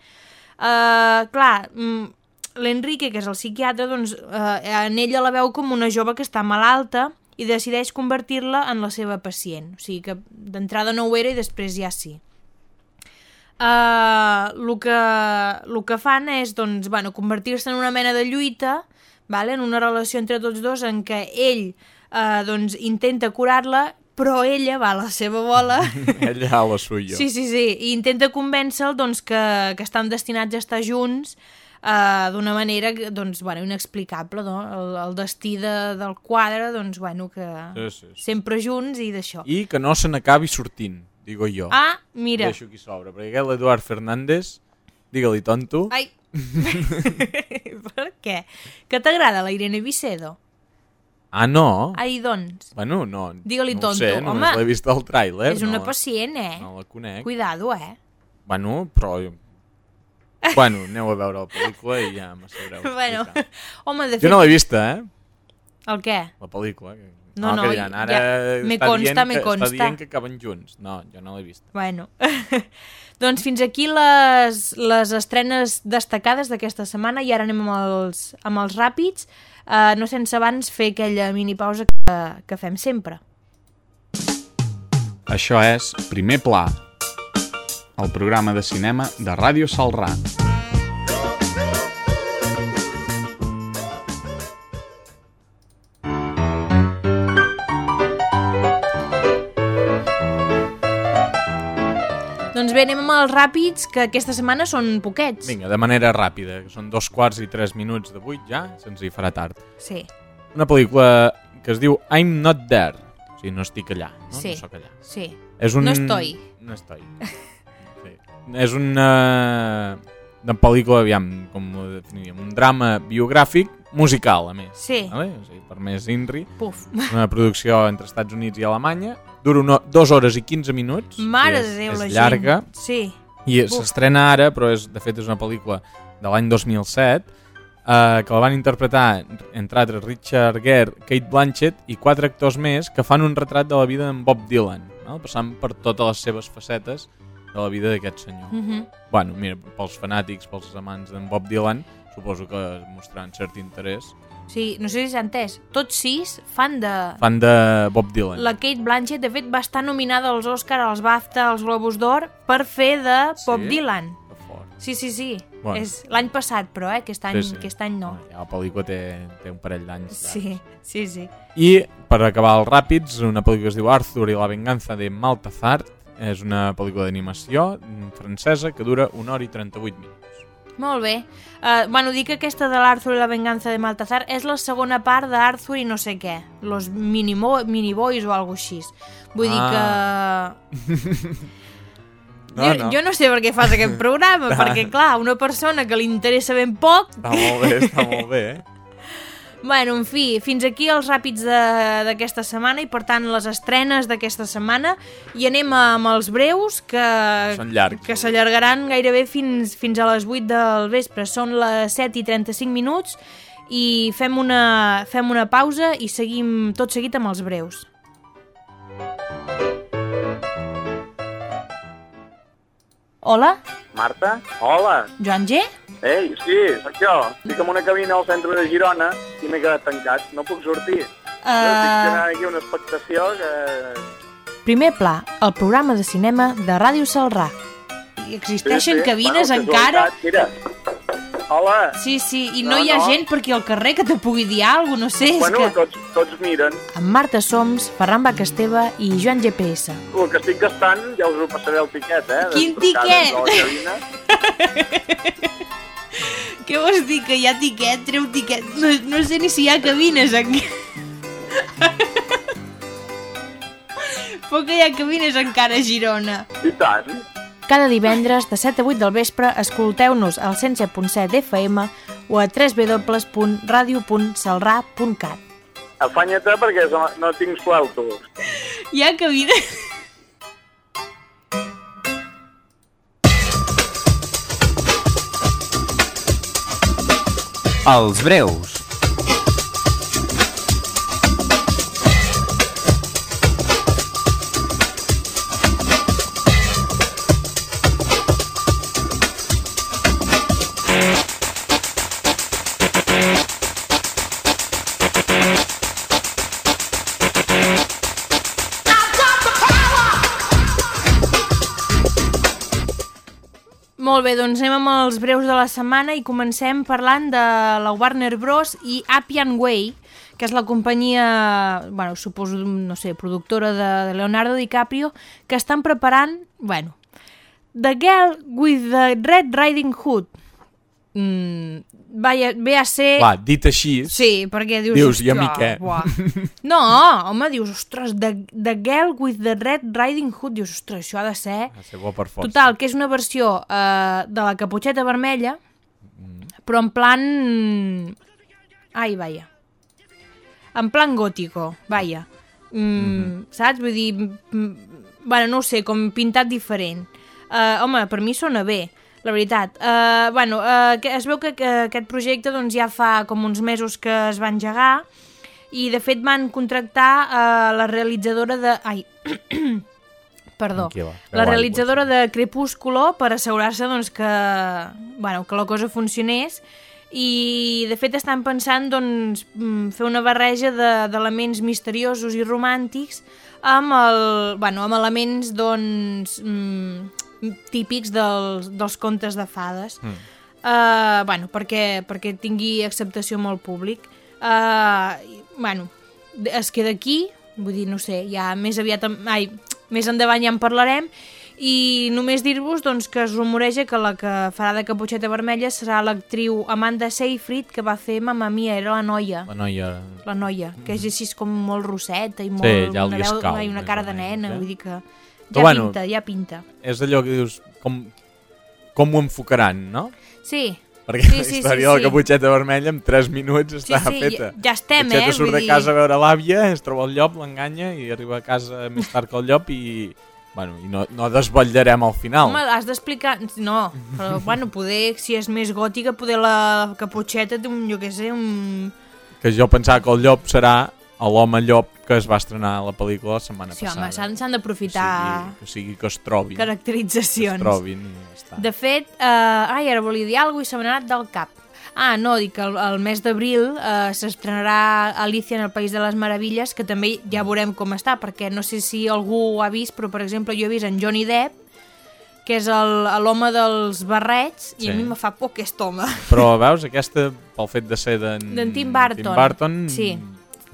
Uh, clar, mm, l'Enrique, que és el psiquiatre, doncs, uh, en ella la veu com una jove que està malalta i decideix convertir-la en la seva pacient. O sigui que d'entrada no ho era i després ja sí. Uh, el, que, el que fan és doncs, bueno, convertir-se en una mena de lluita vale? en una relació entre tots dos en què ell uh, doncs, intenta curar-la però ella va a la seva bola Ella a la suya. Sí, sí, sí. I intenta convèncer-lo doncs, que, que estan destinats a estar junts uh, d'una manera que, doncs, bueno, inexplicable. No? El, el destí de, del quadre, doncs, bueno, que Sí, sí, sí. sempre junts i d'això. I que no se n'acabi sortint, digo jo. Ah, mira. Deixo aquí sobre, perquè aquest l'Eduard Fernández, digue-li tonto. Ai. per què? Que t'agrada la Irene Vicedo? Ah, no? Ai, doncs. Bueno, no. Digue-li no ho tonto. sé, només l'he vist al tràiler. És una no, pacient, eh? No la conec. Cuidado, eh? Bueno, però... Bueno, aneu a veure la pel·lícula i ja me sabreu. bueno, home, de fet... Jo no l'he vista, eh? El què? La pel·lícula. Que... No, no, que diran, ara ja- me consta, dient me consta. Està dient que acaben junts. No, jo no l'he vista. Bueno, doncs fins aquí les, les estrenes destacades d'aquesta setmana i ara anem amb els, amb els ràpids, uh, no sense abans fer aquella mini pausa que, que fem sempre. Això és Primer Pla, el programa de cinema de Ràdio Salrà. Doncs bé, anem amb els ràpids, que aquesta setmana són poquets. Vinga, de manera ràpida, que són dos quarts i tres minuts de vuit ja, se'ns hi farà tard. Sí. Una pel·lícula que es diu I'm Not There, o sigui, no estic allà, no? Sí, no sóc allà. sí. És un... No estoy. No estoy. És una... una pel·lícula, aviam, com ho definiríem, un drama biogràfic musical, a més. Sí. Vale? O sigui, per més INRI. Puf. Una producció entre Estats Units i Alemanya. Dura una, dos hores i 15 minuts. Mare de Déu, la llarga. gent. Sí. I s'estrena ara, però és, de fet és una pel·lícula de l'any 2007, eh, que la van interpretar, entre altres, Richard Gere, Kate Blanchett i quatre actors més que fan un retrat de la vida d'en Bob Dylan, no? passant per totes les seves facetes de la vida d'aquest senyor. Mhm. Bueno, mira, pels fanàtics, pels amants d'en Bob Dylan, suposo que mostraran cert interès. Sí, no sé si s'ha entès. Tots sis fan de... Fan de Bob Dylan. La Kate Blanchett, de fet, va estar nominada als Oscar, als BAFTA, als Globus d'Or per fer de Bob Sí? Dylan. Que fort. Sí, sí, sí. Bueno. És l'any passat, però, eh? Aquest any, Sí, sí. Aquest any no. Ja la pel·lícula té, té un parell d'anys. Sí, sí, sí. I, per acabar els ràpids, una pel·lícula que es diu Arthur i la venganza de Maltazar. És una pel·lícula d'animació francesa que dura 1 hora i 38 minuts. Molt bé. Uh, bueno, dic que aquesta de l'Arthur i la venganza de Maltazar és la segona part d'Arthur i no sé què. Los minimo, miniboys o alguna així. Vull Ah. dir que... No, jo, no. jo no sé per què fas aquest programa, Ah. perquè, clar, una persona que li interessa ben poc... Està molt bé, està molt bé, eh? Bueno, en fi, fins aquí els ràpids de- d'aquesta setmana i, per tant, les estrenes d'aquesta setmana. I anem amb els breus, que, Són llargs. que s'allargaran gairebé fins, fins a les 8 del vespre. Són les 7 i 35 minuts i fem una, fem una pausa i seguim tot seguit amb els breus. Hola, Marta? Hola! Joan G? Ei, sí, sóc jo. Estic en una cabina al centre de Girona i m'he quedat tancat. No puc sortir. Uh... Estic generant aquí una expectació que... Primer pla, el programa de cinema de Ràdio Salrà. Existeixen cabines bueno, encara... Mira, hola! Sí, sí, i no, No, hi ha no. gent per aquí al carrer que te pugui dir alguna cosa, no sé, Bueno, que... tots, tots miren. Amb Marta Soms, Ferran Bacasteva i Joan GPS. El que estic gastant ja us ho passaré el tiquet, eh? Quin tiquet? Què vols dir, que hi ha tiquet? Treu tiquet? No, no sé ni si hi ha cabines aquí. Però que hi ha cabines encara a Girona. I tant. Cada divendres de 7 a 8 del vespre escolteu-nos al 107.7 d'FM o a www.radio.salrà.cat. Afanya-te perquè no, tinc flautos. Hi ha cabines... Els breus. Bé, doncs anem amb els breus de la setmana i comencem parlant de la Warner Bros. i Appian Way, que és la companyia, bueno, suposo, no sé, productora de, de Leonardo DiCaprio, que estan preparant, bueno, The Girl with the Red Riding Hood. Mm, vaya, ve a ser... Clar, dit així, Sí, perquè dius... dius, i a mi "Ostres, què? buah". No, home, dius, ostres, the, the Girl with the Red Riding Hood, dius, ostres, això ha de ser... Ha de ser bo per força. Total, que és una versió eh, de la caputxeta vermella, però en plan... Ai, vaja. En plan gótico, vaja. Mm, Saps? Vull dir... mm, Bueno, no sé, com pintat diferent. Uh, home, per mi sona bé, la veritat. Uh, bueno, uh, es veu que, que aquest projecte doncs, ja fa com uns mesos que es va engegar i de fet van contractar uh, la realitzadora de... Ai, perdó, Tranquil·la, la realitzadora de Crepúsculo per assegurar-se doncs, que, bueno, que la cosa funcionés i de fet estan pensant doncs, mm, fer una barreja de- d'elements misteriosos i romàntics amb, el, bueno, amb elements doncs, mm, típics dels, dels contes de fades. Mm. uh, bueno, perquè, perquè tingui acceptació el públic. Uh, bueno, es queda aquí vull dir, no sé, ja més aviat ai, més endavant ja en parlarem. I només dir-vos doncs, que es rumoreja que la que farà de Caputxeta Vermella serà l'actriu Amanda Seyfried que va fer Mamma Mia, era la noia. La noia... la noia, que és així com molt rosseta i molt, ja una, li escau, una cara de nena, eh? vull dir que Però ja bueno, pinta, ja pinta És allò que dius, com, com ho enfocaran, no? Sí, Perquè sí, la sí, història sí, de la sí. caputxeta vermella en 3 minuts està sí, feta. ja- ja estem, la eh, surt vull de dir- casa a veure l'àvia, es troba el llop, l'enganya i arriba a casa més tard que el llop i, bueno, i no, no desvetllarem al final. Home, has d'explicar... No, però bueno, poder, si és més gòtica, poder la caputxeta té un, jo què sé, un... Que jo pensava que el llop serà a l'home llop que es va estrenar a la pel·lícula la setmana Sí, passada. home, s'han d'aprofitar Que sigui, que sigui que es trobin. caracteritzacions. Que es trobin i ja està. De fet, eh, ai, ara volia dir alguna cosa i se m'ha anat del cap. Ah, no, dic que el, el mes d'abril eh, s'estrenarà Alicia en el País de les Meravilles, que també ja veurem com està, perquè no sé si algú ho ha vist, però per exemple jo he vist en Johnny Depp, que és l'home dels barrets, i Sí. a mi me fa por aquest home. Però veus, aquesta, pel fet de ser d'en D'en Tim Burton. Tim Burton Sí.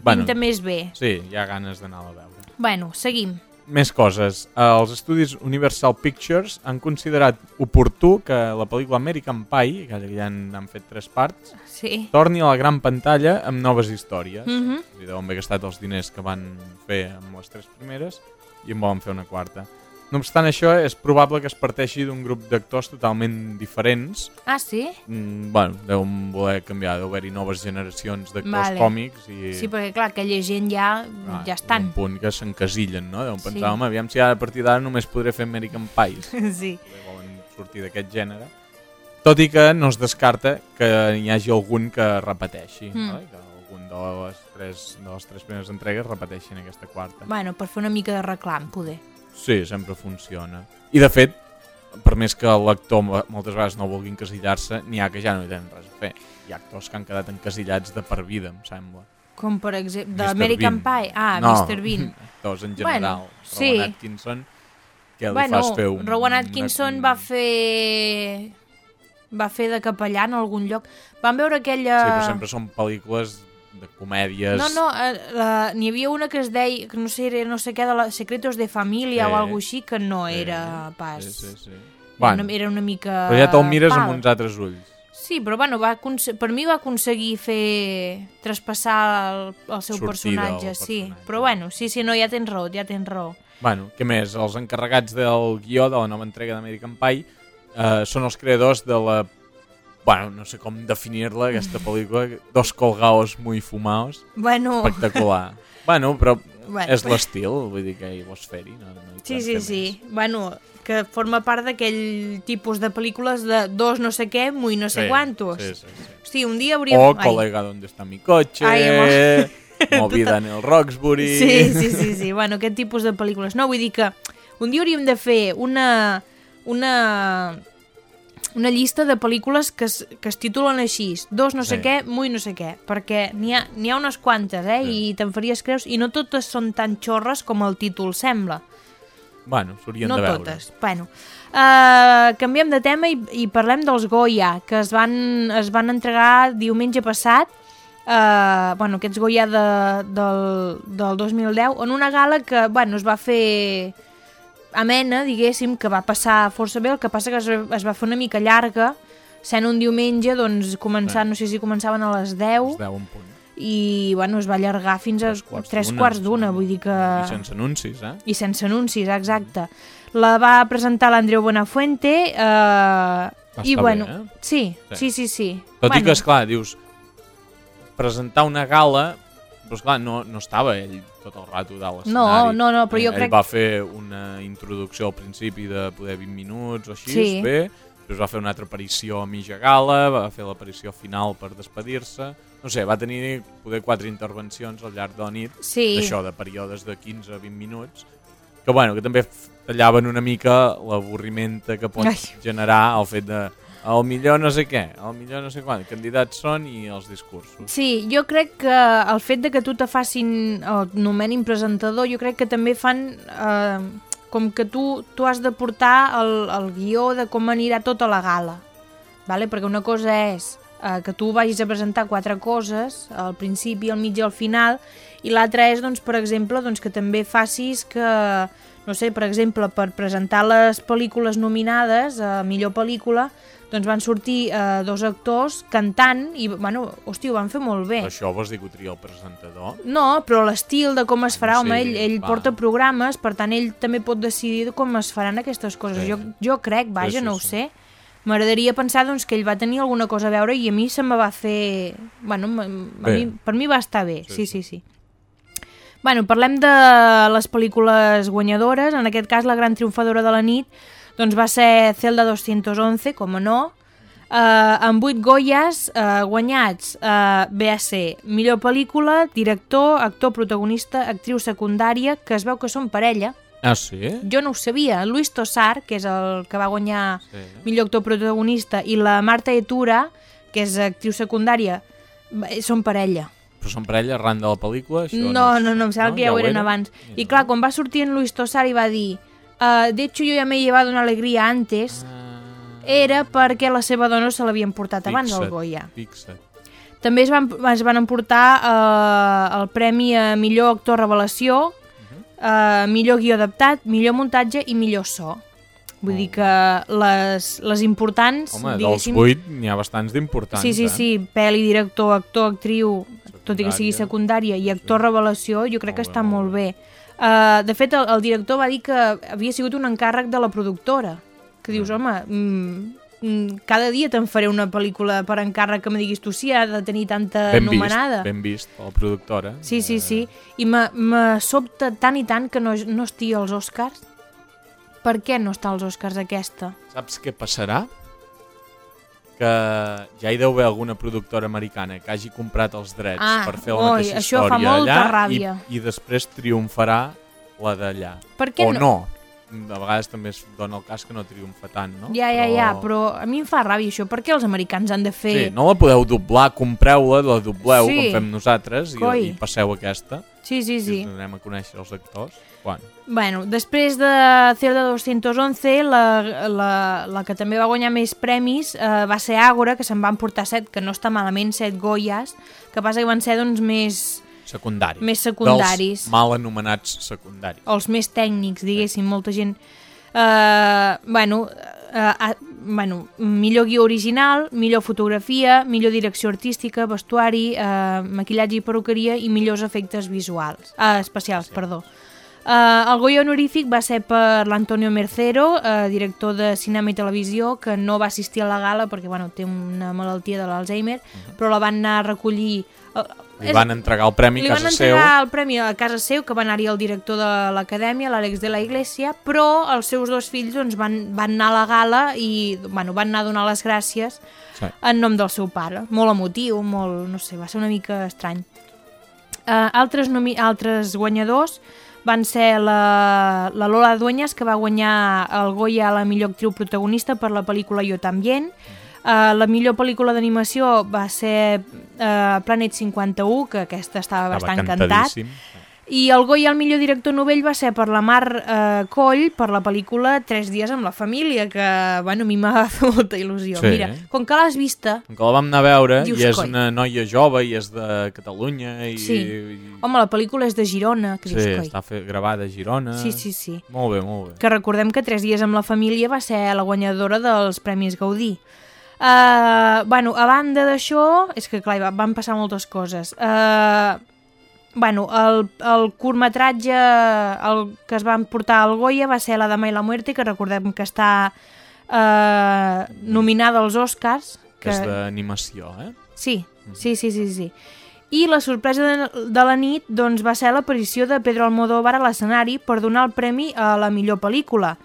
Bueno, Pinta més bé. Sí, hi ha ganes d'anar-la a veure. Bueno, seguim. Més coses. Els estudis Universal Pictures han considerat oportú que la pel·lícula American Pie, que ja han, han fet tres parts, Sí. torni a la gran pantalla amb noves històries. Mhm. I deuen haver gastat els diners que van fer amb les tres primeres i en volen fer una quarta. No obstant això, és probable que es parteixi d'un grup d'actors totalment diferents. Ah, sí? Mm, bueno, deuen voler canviar, deu haver-hi noves generacions d'actors Vale. còmics i... Sí, perquè clar, aquella gent ja, Ah, ja estan. Un punt que s'encasillen, no? Deuen Sí. pensar, home, aviam si ara a partir d'ara només podré fer American Pies. sí. Volen sortir d'aquest gènere. Tot i que no es descarta que hi hagi algun que repeteixi, Mm. no? I que algun de les, tres, de les tres primeres entregues repeteixi en aquesta quarta. Bueno, per fer una mica de reclam, poder. Sí, sempre funciona. I de fet, per més que l'actor mo- moltes vegades no vulgui encasillar-se, n'hi ha que ja no hi tenen res a fer. Hi ha actors que han quedat encasillats de per vida, em sembla. Com per exemple, d'American. Pie. Ah, no, Mr. Bean. actors en general. Bueno, sí. Rowan Atkinson, que li bueno, fas fer un... Rowan Atkinson va fer... va fer de capellà en algun lloc. Van veure aquella... Sí, però sempre són pel·lícules de comèdies... No, no, eh, n'hi havia una que es deia, que no sé, era no sé què, de la Secretos de Família Sí. o alguna així, que no Sí, era pas... Sí, sí, sí. Bueno, una, era una mica... Però ja te'l mires pal. amb uns altres ulls. Sí, però bueno, va per mi va aconseguir fer... traspassar el, el seu Sortida personatge, al sí. personatge. Però bueno, sí, sí, no, ja tens raó, ja tens raó. Bueno, què més? Els encarregats del guió de la nova entrega d'American Pie eh, són els creadors de la... Bueno, no sé com definir-la, aquesta pel·lícula. Dos colgaos muy fumaos. Bueno. Espectacular. bueno, però Bueno. és l'estil, vull dir que hi vols fer-hi. No, no Sí, sí, sí. Bueno, que forma part d'aquell tipus de pel·lícules de dos no sé què, muy no sé Sí, quantos. sí, sí, sí. Hosti, un dia hauríem... O Ai. Colega, ¿dónde está mi coche? Ai. Movida en el Roxbury. Sí, sí, sí, sí. Bueno, aquest tipus de pel·lícules. No, vull dir que un dia hauríem de fer una... una una llista de pel·lícules que es, que es titulen així, dos no sé Sí. què, muy no sé què, perquè n'hi ha, ha unes quantes, eh, Sí. i te'n faries creus, i no totes són tan xorres com el títol sembla. Bueno, s'haurien no de veure. totes. Bueno, uh, canviem de tema i, i parlem dels Goya, que es van, es van entregar diumenge passat, uh, bueno, aquests Goya de, del, del 2010, en una gala que, bueno, es va fer amena, diguéssim, que va passar força bé, el que passa que es, es va fer una mica llarga, sent un diumenge, doncs, començant, no sé si començaven a les 10, Es deu un punt. i, bueno, es va allargar fins a quarts tres d'una, quarts d'una, vull dir que... I sense anuncis, eh? I sense anuncis, exacte. La va presentar l'Andreu Buenafuente, eh, i estar bueno, bé, eh? sí, Sí. sí, sí, sí. Tot bueno, i que, esclar, dius, presentar una gala, però esclar, no, no estava ell tot el rato dalt l'escenari. No, no, no, però jo ell crec- va fer una introducció al principi de poder 20 minuts o així, Sí. bé, després va fer una altra aparició a mitja gala, va fer l'aparició final per despedir-se, no sé, va tenir poder quatre intervencions al llarg de la nit, Sí. d'això, de períodes de 15 a 20 minuts, que bueno, que també tallaven una mica l'avorrimenta que pot Ai. generar el fet de el millor no sé què, el millor no sé quan, candidats són i els discursos. Sí, jo crec que el fet de que tu te facin et nomenin presentador, jo crec que també fan eh, com que tu, tu has de portar el, el guió de com anirà tota la gala. Vale? Perquè una cosa és eh, que tu vagis a presentar quatre coses, al principi, al mig i al final, i l'altra és, doncs, per exemple, doncs, que també facis que, no sé, per exemple, per presentar les pel·lícules nominades a millor pel·lícula, doncs van sortir eh, dos actors cantant i, bueno, hòstia, ho van fer molt bé. Això vols dir que ho tria el presentador? No, però l'estil de com es farà, Sí, home, ell, ell va. porta programes, per tant, ell també pot decidir de com es faran aquestes coses. Sí. Jo, jo crec, vaja, sí, no ho sí. sé. M'agradaria pensar doncs, que ell va tenir alguna cosa a veure i a mi se me va fer... Bueno, a Bé. mi, per mi va estar bé, Sí, sí, sí, sí. Bueno, parlem de les pel·lícules guanyadores. En aquest cas, la gran triomfadora de la nit doncs va ser Zelda 211, com no. Uh, amb 8 Goyas uh, guanyats ve a ser millor pel·lícula, director, actor protagonista, actriu secundària, que es veu que són parella. Ah, sí? Jo no ho sabia. Luis Tosar, que és el que va guanyar sí. millor actor protagonista, i la Marta Etura, que és actriu secundària, eh, són parella. Però són parella arran de la pel·lícula? Això no, no, no, no, em sembla no? que ja, ja ho eren era? abans. I clar, quan va sortir en Luis Tosar i va dir uh, de hecho yo ya me he llevado una alegría antes, ah. era perquè la seva dona se l'havien portat fixa't, abans al Goya. Fixa't. També es van, es van emportar uh, el Premi a millor actor revelació, uh -huh. uh, millor guió adaptat, millor muntatge i millor so. Vull oh. dir que les, les importants... Home, dels vuit n'hi ha bastants d'importants. Sí, sí, eh? sí. Pel·li, director, actor, actriu, secundària. tot i que sigui secundària, i actor sí. revelació, jo crec molt que bé, està molt bé. Uh, de fet, el, el director va dir que havia sigut un encàrrec de la productora. Que dius, home, mm, mm, cada dia te'n faré una pel·lícula per encàrrec que me diguis tu sí, ha de tenir tanta ben anomenada. Vist, ben vist, la productora. Sí, sí, sí. I me, me sobta tant i tant que no, no estigui als Oscars. Per què no està als Oscars aquesta? Saps què passarà? Que ja hi deu haver alguna productora americana que hagi comprat els drets ah, per fer la mateixa oi, això història fa molta allà ràbia. i, i després triomfarà la d'allà. O no? no. A vegades també es dona el cas que no triomfa tant, no? Ja, ja, ja, però a mi em fa ràbia això. Per què els americans han de fer... Sí, no la podeu doblar, compreu-la, la dobleu Sí. com fem nosaltres i, i passeu aquesta. Sí, sí, sí. I anem a conèixer els actors. Quan? Bueno, després de Celda 211, la, la, la que també va guanyar més premis eh, va ser Àgora, que se'n van portar set, que no està malament, set Goyas, que passa que van ser doncs més... Secundaris. Més secundaris. Dels mal anomenats secundaris. els més tècnics, diguéssim, molta gent... Uh, bueno, uh, uh, bueno, millor guió original, millor fotografia, millor direcció artística, vestuari, uh, maquillatge i perruqueria i millors efectes visuals, uh, especials, perdó. Uh, el Goya honorífic va ser per l'Antonio Mercero, uh, director de cinema i televisió, que no va assistir a la gala perquè bueno, té una malaltia de l'Alzheimer, però la van anar a recollir... Uh, Li van entregar el premi a casa seu. Li van entregar el premi a casa seu, que va anar-hi el director de l'acadèmia, l'Àlex de la Iglesia, però els seus dos fills doncs, van, van anar a la gala i bueno, van anar a donar les gràcies Sí. en nom del seu pare. Molt emotiu, molt, no sé, va ser una mica estrany. Uh, altres, nomi altres guanyadors van ser la, la Lola Dueñas, que va guanyar el Goya a la millor actriu protagonista per la pel·lícula Jo també. Uh, la millor pel·lícula d'animació va ser uh, Planet 51, que aquesta estava, Estava bastant cantat. I el Goya al millor director novell va ser per la Mar eh, Coll per la pel·lícula Tres dies amb la família, que bueno, a mi m'ha fet molta il·lusió. Sí. Mira, com que l'has vista... Com que la vam anar a veure, i és coi. una noia jove, i és de Catalunya, i... Sí. i Home, la pel·lícula és de Girona, que sí, dius, coi. està fe, gravada a Girona. Sí, sí, sí. Molt bé, molt bé. Que recordem que Tres dies amb la família va ser la guanyadora dels Premis Gaudí. Uh, bueno, a banda d'això, és que clar, va- van passar moltes coses. Uh, bueno, el, el curtmetratge el que es van portar al Goya va ser La dama i la muerte, que recordem que està uh, nominada als Oscars. Que és d'animació, eh? Sí, sí, sí, sí, sí. I la sorpresa de, de la nit doncs, va ser l'aparició de Pedro Almodóvar a l'escenari per donar el premi a la millor pel·lícula.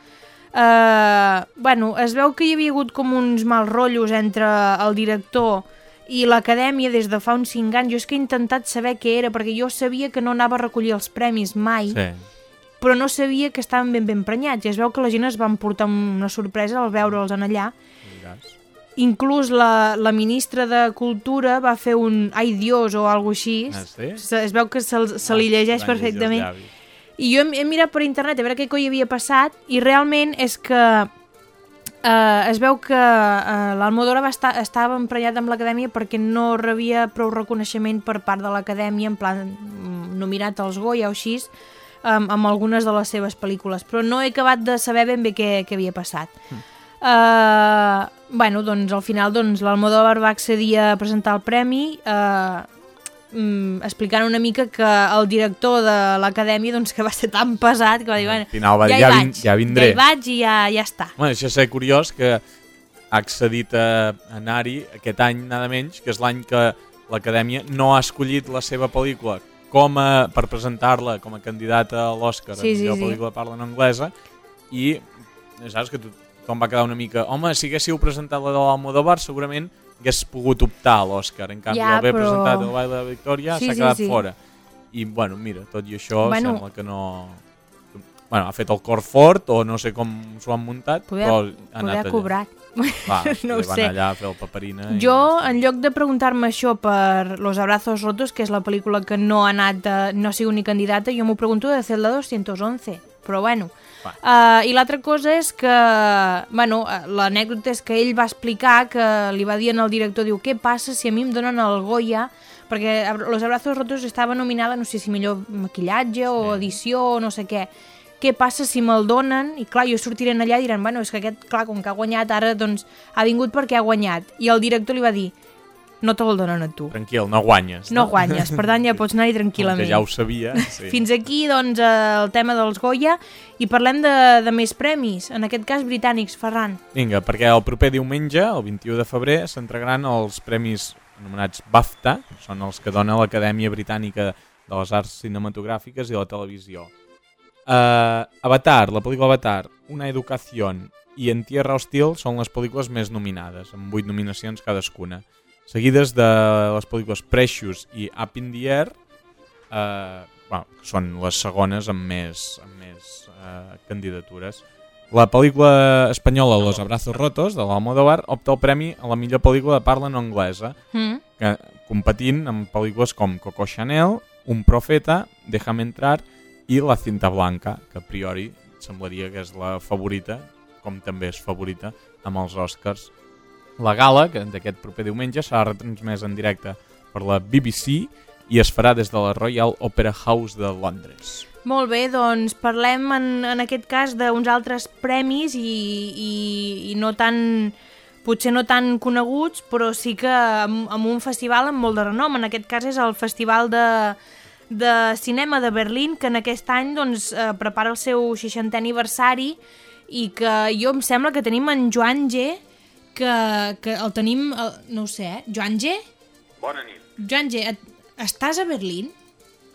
Uh, bueno, es veu que hi havia hagut com uns mals rotllos entre el director i l'acadèmia des de fa uns 5 anys. Jo és que he intentat saber què era, perquè jo sabia que no anava a recollir els premis mai, Sí. però no sabia que estaven ben ben prenyats. I es veu que la gent es van portar una sorpresa al veure'ls en allà. Inclús la, la ministra de Cultura va fer un ai Dios o alguna així. Ah, sí? Se, es veu que se, se li llegeix llegir perfectament. I jo he mirat per internet a veure què coi havia passat i realment és que eh, es veu que eh, va estar, estava emprenyat amb l'acadèmia perquè no rebia prou reconeixement per part de l'acadèmia en plan mm, nominat als Goya o així amb, amb algunes de les seves pel·lícules. Però no he acabat de saber ben bé què, què havia passat. Uh, bueno, doncs al final doncs, l'Almodóvar va accedir a presentar el premi uh, mm, explicant una mica que el director de l'acadèmia doncs, que va ser tan pesat que va dir, bueno, final va dir, ja, "Ja hi vin- vaig, ja vindré." ja hi vaig i ja, ja està Bueno, això és ser curiós que ha accedit a anar-hi aquest any, nada menys, que és l'any que l'Acadèmia no ha escollit la seva pel·lícula com a, per presentar-la com a candidata a l'Oscar Sí, a sí, millor sí. pel·lícula de parla no anglesa i saps que tu, tothom va quedar una mica... Home, si haguéssiu presentat la de l'Almodóvar, segurament hagués pogut optar a l'Oscar. En canvi, Ja, l'haver però- presentat el Baile de la Victòria Sí, s'ha sí, quedat sí. fora. I, bueno, mira, tot i això Bueno. sembla que no... Bueno, ha fet el cor fort, o no sé com s'ho han muntat, Poder, però ha anat allà. cobrat. Va, no ho van sé. allà a fer el paperina. i- Jo, en lloc de preguntar-me això per Los Abrazos Rotos, que és la pel·lícula que no ha anat, de, no ha sigut ni candidata, jo m'ho pregunto de Celda 211. Però bueno. Uh, I l'altra cosa és que, bueno, eh, l'anècdota és que ell va explicar que li va dir al director, diu, què passa si a mi em donen el Goya perquè Los Abrazos Rotos estava nominada, no sé si millor maquillatge o edició o no sé què. Què passa si me'l donen? I clar, jo sortiré allà i diran, bueno, és que aquest, clar, com que ha guanyat ara, doncs ha vingut perquè ha guanyat. I el director li va dir, no te'l donen a tu. Tranquil, no guanyes. No guanyes, per tant ja pots anar-hi tranquil·lament. Com que ja ho sabia, sí. Fins aquí, doncs, el tema dels Goya i parlem de, de més premis, en aquest cas britànics, Ferran. Vinga, perquè el proper diumenge, el 21 de febrer, s'entregaran els premis anomenats BAFTA, que són els que dona l'Acadèmia Britànica de les Arts Cinematogràfiques i la Televisió. Uh, Avatar, la pel·lícula Avatar, Una educació i En Tierra Hostil són les pel·lícules més nominades, amb 8 nominacions cadascuna, seguides de les pel·lícules Precious i Up in the Air, uh, bueno, que són les segones amb més, amb més uh, candidatures. La pel·lícula espanyola Los Abrazos Rotos, de l'Almodóvar, opta el premi a la millor pel·lícula de parla no anglesa, Mm. que, competint amb pel·lícules com Coco Chanel, Un profeta, Déjame entrar i La cinta blanca, que a priori semblaria que és la favorita, com també és favorita amb els Oscars. La gala, que d'aquest proper diumenge, serà retransmesa en directe per la BBC i es farà des de la Royal Opera House de Londres. Molt bé, doncs parlem en, en aquest cas d'uns altres premis i, i, i no tan potser no tan coneguts, però sí que amb, amb un festival amb molt de renom. En aquest cas és el Festival de, de Cinema de Berlín, que en aquest any doncs, eh, prepara el seu 60è aniversari i que jo em sembla que tenim en Joan G, que, que el tenim, el, no ho sé, eh? Joan G? Bona nit. Joan G, et, estàs a Berlín?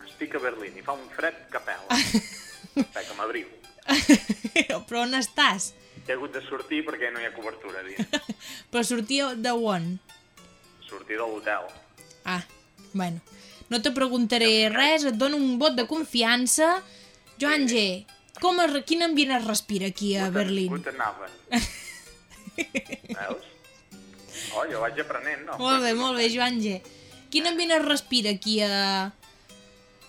Estic a Berlín i fa un fred que pela. Està que m'abrigo. però on estàs? He hagut de sortir perquè no hi ha cobertura dins. Però sortia de on? Sortir de l'hotel. Ah, bueno. No te preguntaré res, et dono un vot de confiança. Joan G, com es, quin ambient es respira aquí a Berlín? Guten Abend. Veus? Oh, jo vaig aprenent, no? Molt bé, molt bé, Joan G. Quin ambient es respira aquí a...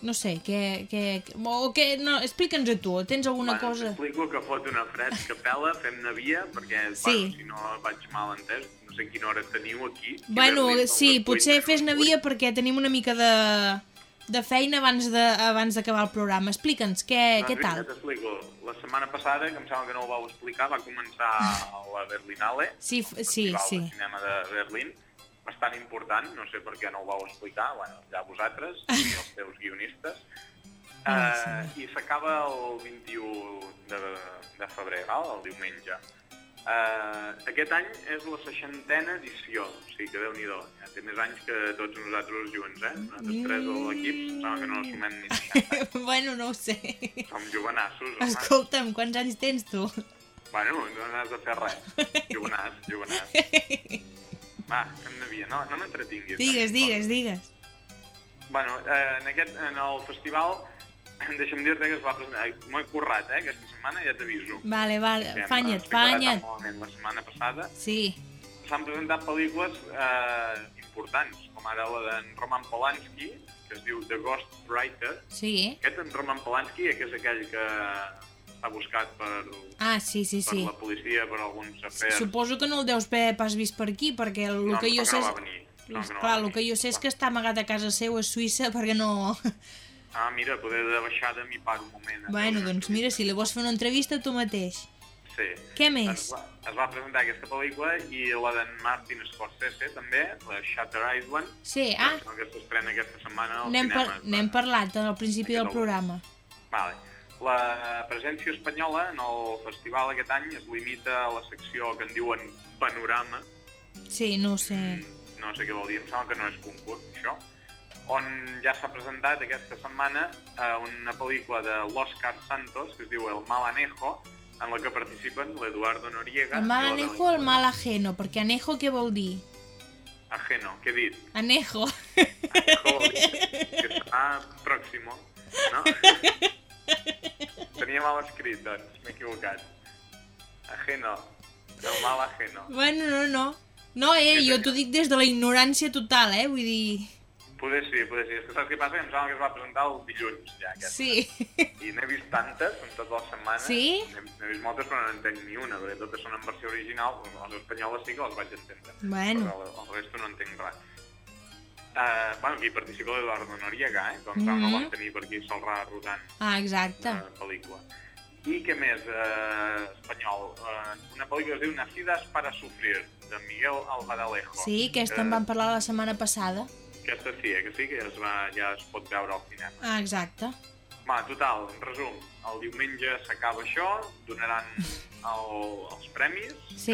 No sé, què... què, o què no, Explica'ns a tu, tens alguna bueno, cosa? T'explico que fot una fred que pela, fem navia, perquè, Sí. bueno, si no vaig mal entès, no sé quina hora teniu aquí. Bueno, sí, potser fes navia perquè tenim una mica de, de feina abans de abans d'acabar el programa. Explica'ns, què, Doncs què tal? T'explico. La setmana passada, que em sembla que no ho vau explicar, va començar la Berlinale, Sí, f- sí, Festival sí. de Cinema de Berlín, bastant important, no sé per què no ho vau explicar, bueno, ja vosaltres i els teus guionistes. Ah, Uh, I s'acaba el 21 de, de febrer, val? el diumenge. Uh, aquest any és la seixantena edició, o sigui que déu-n'hi-do, ja té més anys que tots nosaltres els junts, eh? Nosaltres tres de l'equip, em sembla que no sumem ni 60 bueno, no ho sé. som jovenassos, home. Escolta'm, quants anys tens tu? Bueno, no n'has de fer res. Jovenàs, jovenàs. Va, fem navia, no, no m'entretinguis. Digues, digues, digues. Bueno, eh, en, aquest, en el festival, deixa'm dir-te que es va presentar... M'ho he currat, eh, aquesta setmana, ja t'aviso. Vale, vale, fanya't, fanya't. La setmana passada Sí. s'han presentat pel·lícules eh, importants, com ara la d'en Roman Polanski, que es diu The Ghost Writer. Sí. Aquest en Roman Polanski, que és aquell que s'ha buscat per, Ah, sí, sí, per sí. la policia, per alguns afers. Suposo que no el deus haver pas vist per aquí, perquè el, No, que jo sé... no. No, Clar, el que jo sé és que està amagat a casa seu a Suïssa perquè no... Ah, mira, poder de baixada m'hi paro un moment. eh? Bueno, doncs mira, si li vols fer una entrevista tu mateix. Sí. Què més? Es va, es va presentar aquesta pel·lícula i la d'en Martin Scorsese, també, la Shutter Island. Sí, ah, que que s'estrena aquesta setmana al n'hem par cinema. n'hem parlat al principi del programa. Vale. La presència espanyola en el festival aquest any es limita a la secció que en diuen Panorama, Sí, no sé. no sé què vol dir, em sembla que no és concurs, això, on ja s'ha presentat aquesta setmana eh, una pel·lícula de l'Òscar Santos, que es diu El Malanejo, en la que participen l'Eduardo Noriega... El mal anejo o el mal ajeno? Perquè anejo què vol dir? Ajeno, què he dit? Anejo. Anejo que està pròximo, no? Tenia mal escrit, doncs, m'he equivocat. Ajeno, el mal ajeno. Bueno, no, no. No, eh, jo t'ho dic des de la ignorància total, eh, vull dir... Poder sí, poder sí. És que saps què passa? Em sembla que es va presentar el dilluns, ja, aquesta. Sí. I n'he vist tantes, en totes les setmanes. Sí? N'he vist moltes, però no entenc ni una, perquè totes són en versió original. Les espanyoles sí que les vaig entendre. Bueno. Però el, el resto no entenc res. Uh, bueno, aquí participa l'Eduardo Noriega, eh? Com mm -hmm. No vam tenir per aquí Salrà rodant Ah, exacte. una pel·lícula. I què més, eh, espanyol? Uh, una pel·lícula que es diu Nacidas para sufrir, de Miguel Albadalejo. Sí, aquesta en vam parlar la setmana passada. Aquesta sí, eh, que sí, que es va, ja es pot veure al cinema. Ah, exacte. Va, total, en resum, el diumenge s'acaba això, donaran el, els premis, Sí.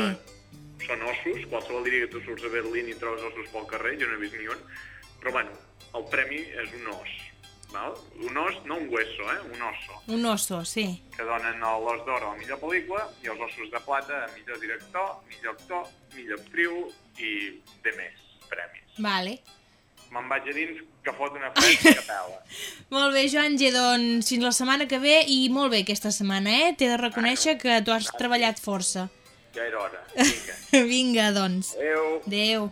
que són ossos, qualsevol diria que tu surts a Berlín i trobes ossos pel carrer, jo no he vist ni un, però bueno, el premi és un os, val? Un os, no un hueso, eh? un oso, Un oso, sí. que donen l'os d'or a la millor pel·lícula i els ossos de plata a millor director, millor actor, millor actriu i de més premis. Vale. Me'n vaig a dins que fot una fresca que pela. Molt bé, Joan G, doncs fins la setmana que ve i molt bé aquesta setmana, eh? T'he de reconèixer que tu has treballat força. Ja era hora. Vinga. Vinga, doncs. Adéu. Adéu.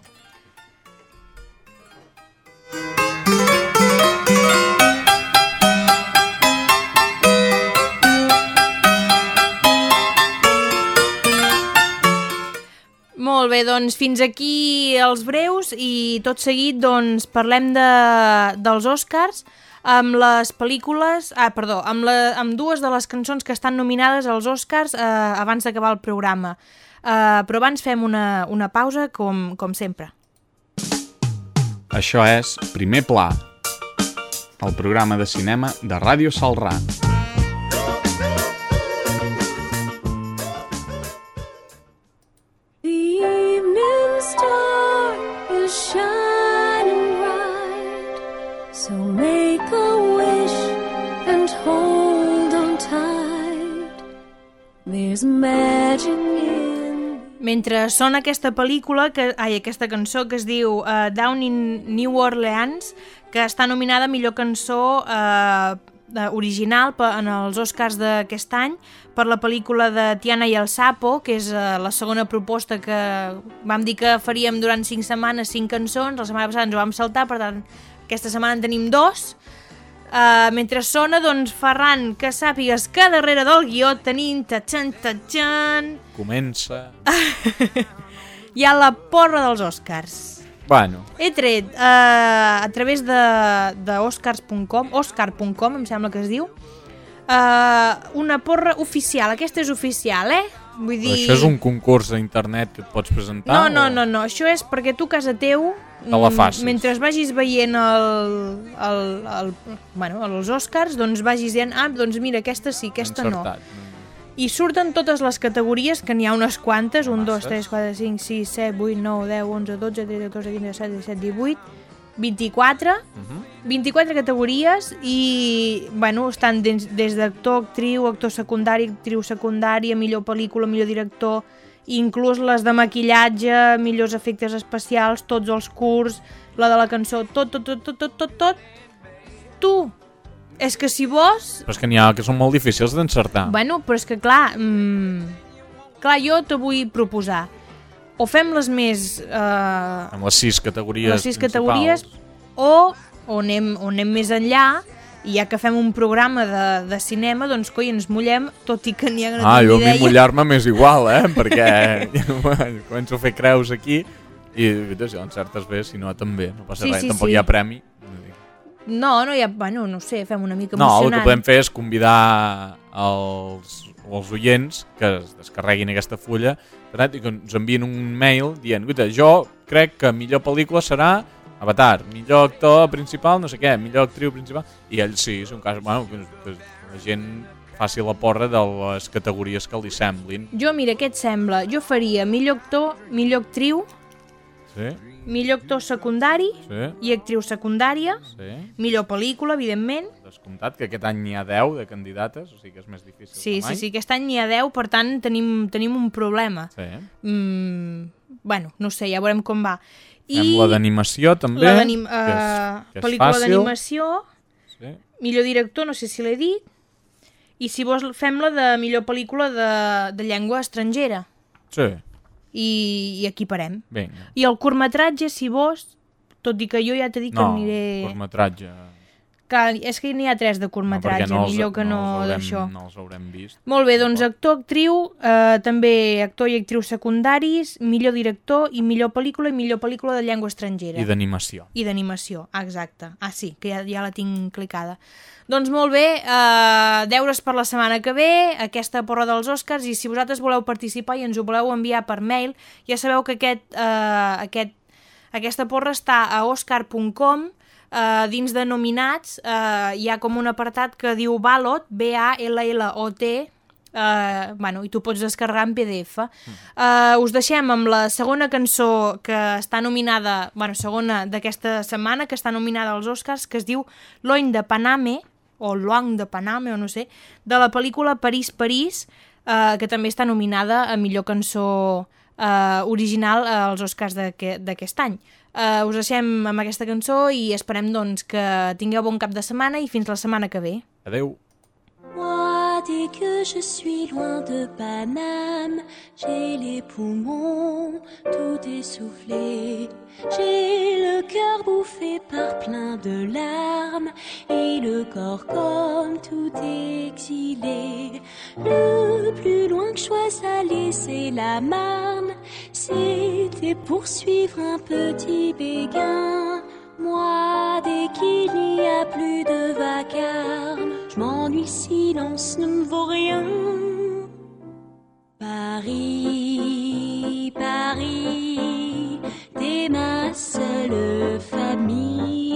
Molt bé, doncs fins aquí els breus i tot seguit doncs parlem de, dels Oscars amb les pel·lícules, ah, perdó, amb, la, amb dues de les cançons que estan nominades als Oscars eh, abans d'acabar el programa. Eh, però abans fem una, una pausa com, com sempre. Això és Primer Pla, el programa de cinema de Ràdio Salrà. Mentre sona aquesta pel·lícula, que, ai, aquesta cançó que es diu uh, Down in New Orleans, que està nominada millor cançó uh, original pe- en els Oscars d'aquest any per la pel·lícula de Tiana i el Sapo, que és uh, la segona proposta que vam dir que faríem durant 5 setmanes, 5 cançons, la setmana passada ens ho vam saltar, per tant, aquesta setmana en tenim dos. Uh, mentre sona, doncs, Ferran, que sàpigues que darrere del guió tenim tatxan, tatxan, Comença... hi ha la porra dels Oscars. Bueno, He tret uh, a través de, de oscars.com, oscar.com em sembla que es diu, uh, una porra oficial. Aquesta és oficial, eh? Vull però dir... això és un concurs a internet que et pots presentar? No, no, o- no, no, això és perquè tu a casa teu, Te la mm, facis. mentre vagis veient el, el, el, bueno, els Oscars, doncs vagis dient, ah, doncs mira, aquesta sí, aquesta no. Encertat. I surten totes les categories, que n'hi ha unes quantes, 1, 2, Masses. 3, 4, 5, 6, 7, 8, 9, 10, 11, 12, 13, 14, 15, 17, 17, 18, 24, Mhm. 24 categories i, bueno, estan des, des d'actor, actriu, actor secundari, actriu secundària, millor pel·lícula, millor director, inclús les de maquillatge, millors efectes especials, tots els curts, la de la cançó, tot, tot, tot, tot, tot, tot, tot. Tu, és que si vols, Però és que n'hi ha que són molt difícils d'encertar. Bueno, però és que clar, mm, clar, jo te vull proposar. O fem les més... Eh, Amb les sis categories les sis principals. categories, o, o, anem, o anem més enllà, i ja que fem un programa de, de cinema, doncs, coi, ens mullem, tot i que n'hi ha no Ah, tinc jo a mi idea. mullar-me m'és igual, eh? Perquè començo a fer creus aquí i veritat, si l'encertes bé, si no també, no passa Sí, res, sí, tampoc sí. hi ha premi. No, no hi ha... Bueno, no sé, fem una mica No, el emocionant. que podem fer és convidar els, els oients que es descarreguin aquesta fulla i que ens envien un mail dient "Escolta, jo crec que millor pel·lícula serà Avatar, millor actor principal, no sé què, millor actriu principal, i ells sí, és un cas, bueno, que, que la gent faci la porra de les categories que li semblin. Jo, mira, què et sembla? Jo faria millor actor, millor actriu, Sí? millor actor secundari Sí. i actriu secundària, Sí. millor pel·lícula, evidentment. Descomptat que aquest any n'hi ha 10 de candidates, o sigui que és més difícil Sí, que sí, mai. sí, aquest any n'hi ha 10, per tant tenim, tenim un problema. Sí. Mm, bueno, no sé, ja veurem com va. Fem la d'animació, també, La d'anim- que és- eh, que és pel·lícula d'animació, Sí. millor director, no sé si l'he dit, i si vols fem la de millor pel·lícula de, de llengua estrangera. Sí, I, i aquí parem. vinga. I el curtmetratge, si vols, tot i que jo ja t'he dit que No, aniré... curtmetratge... Que, és que n'hi ha tres de No, curtmetratge, no els, millor que no, els haurem, d'això. no els haurem vist. Molt bé, doncs actor, actriu, eh, també actor i actriu secundaris, millor director i millor pel·lícula i millor pel·lícula de llengua estrangera. I d'animació. I d'animació, ah, exacte. Ah, sí, que ja, ja la tinc clicada. Doncs molt bé, eh, deures per la setmana que ve, aquesta porra dels Oscars, i si vosaltres voleu participar i ens ho voleu enviar per mail, ja sabeu que aquest, eh, aquest, aquesta porra està a oscar.com, Uh, dins de nominats uh, hi ha com un apartat que diu Ballot, B-A-L-L-O-T, uh, bueno, i tu pots descarregar en PDF. Uh, us deixem amb la segona cançó que està nominada, bueno, segona d'aquesta setmana, que està nominada als Oscars, que es diu L'Oiny de Paname, o Luang de Paname, o no sé, de la pel·lícula París, París, uh, que també està nominada a millor cançó uh, original als Oscars d'aquest any. Uh, us deixem amb aquesta cançó i esperem doncs, que tingueu bon cap de setmana i fins la setmana que ve. Adeu. Moi, dès que je suis loin de Paname, j'ai les poumons tout essoufflés. J'ai le cœur bouffé par plein de larmes et le corps comme tout exilé. Le plus loin que je sois allé, c'est la Marne. C'était pour suivre un petit béguin. Moi, dès qu'il n'y a plus de vacarme, je m'ennuie, silence ne me vaut rien. Paris, Paris, t'es ma seule famille.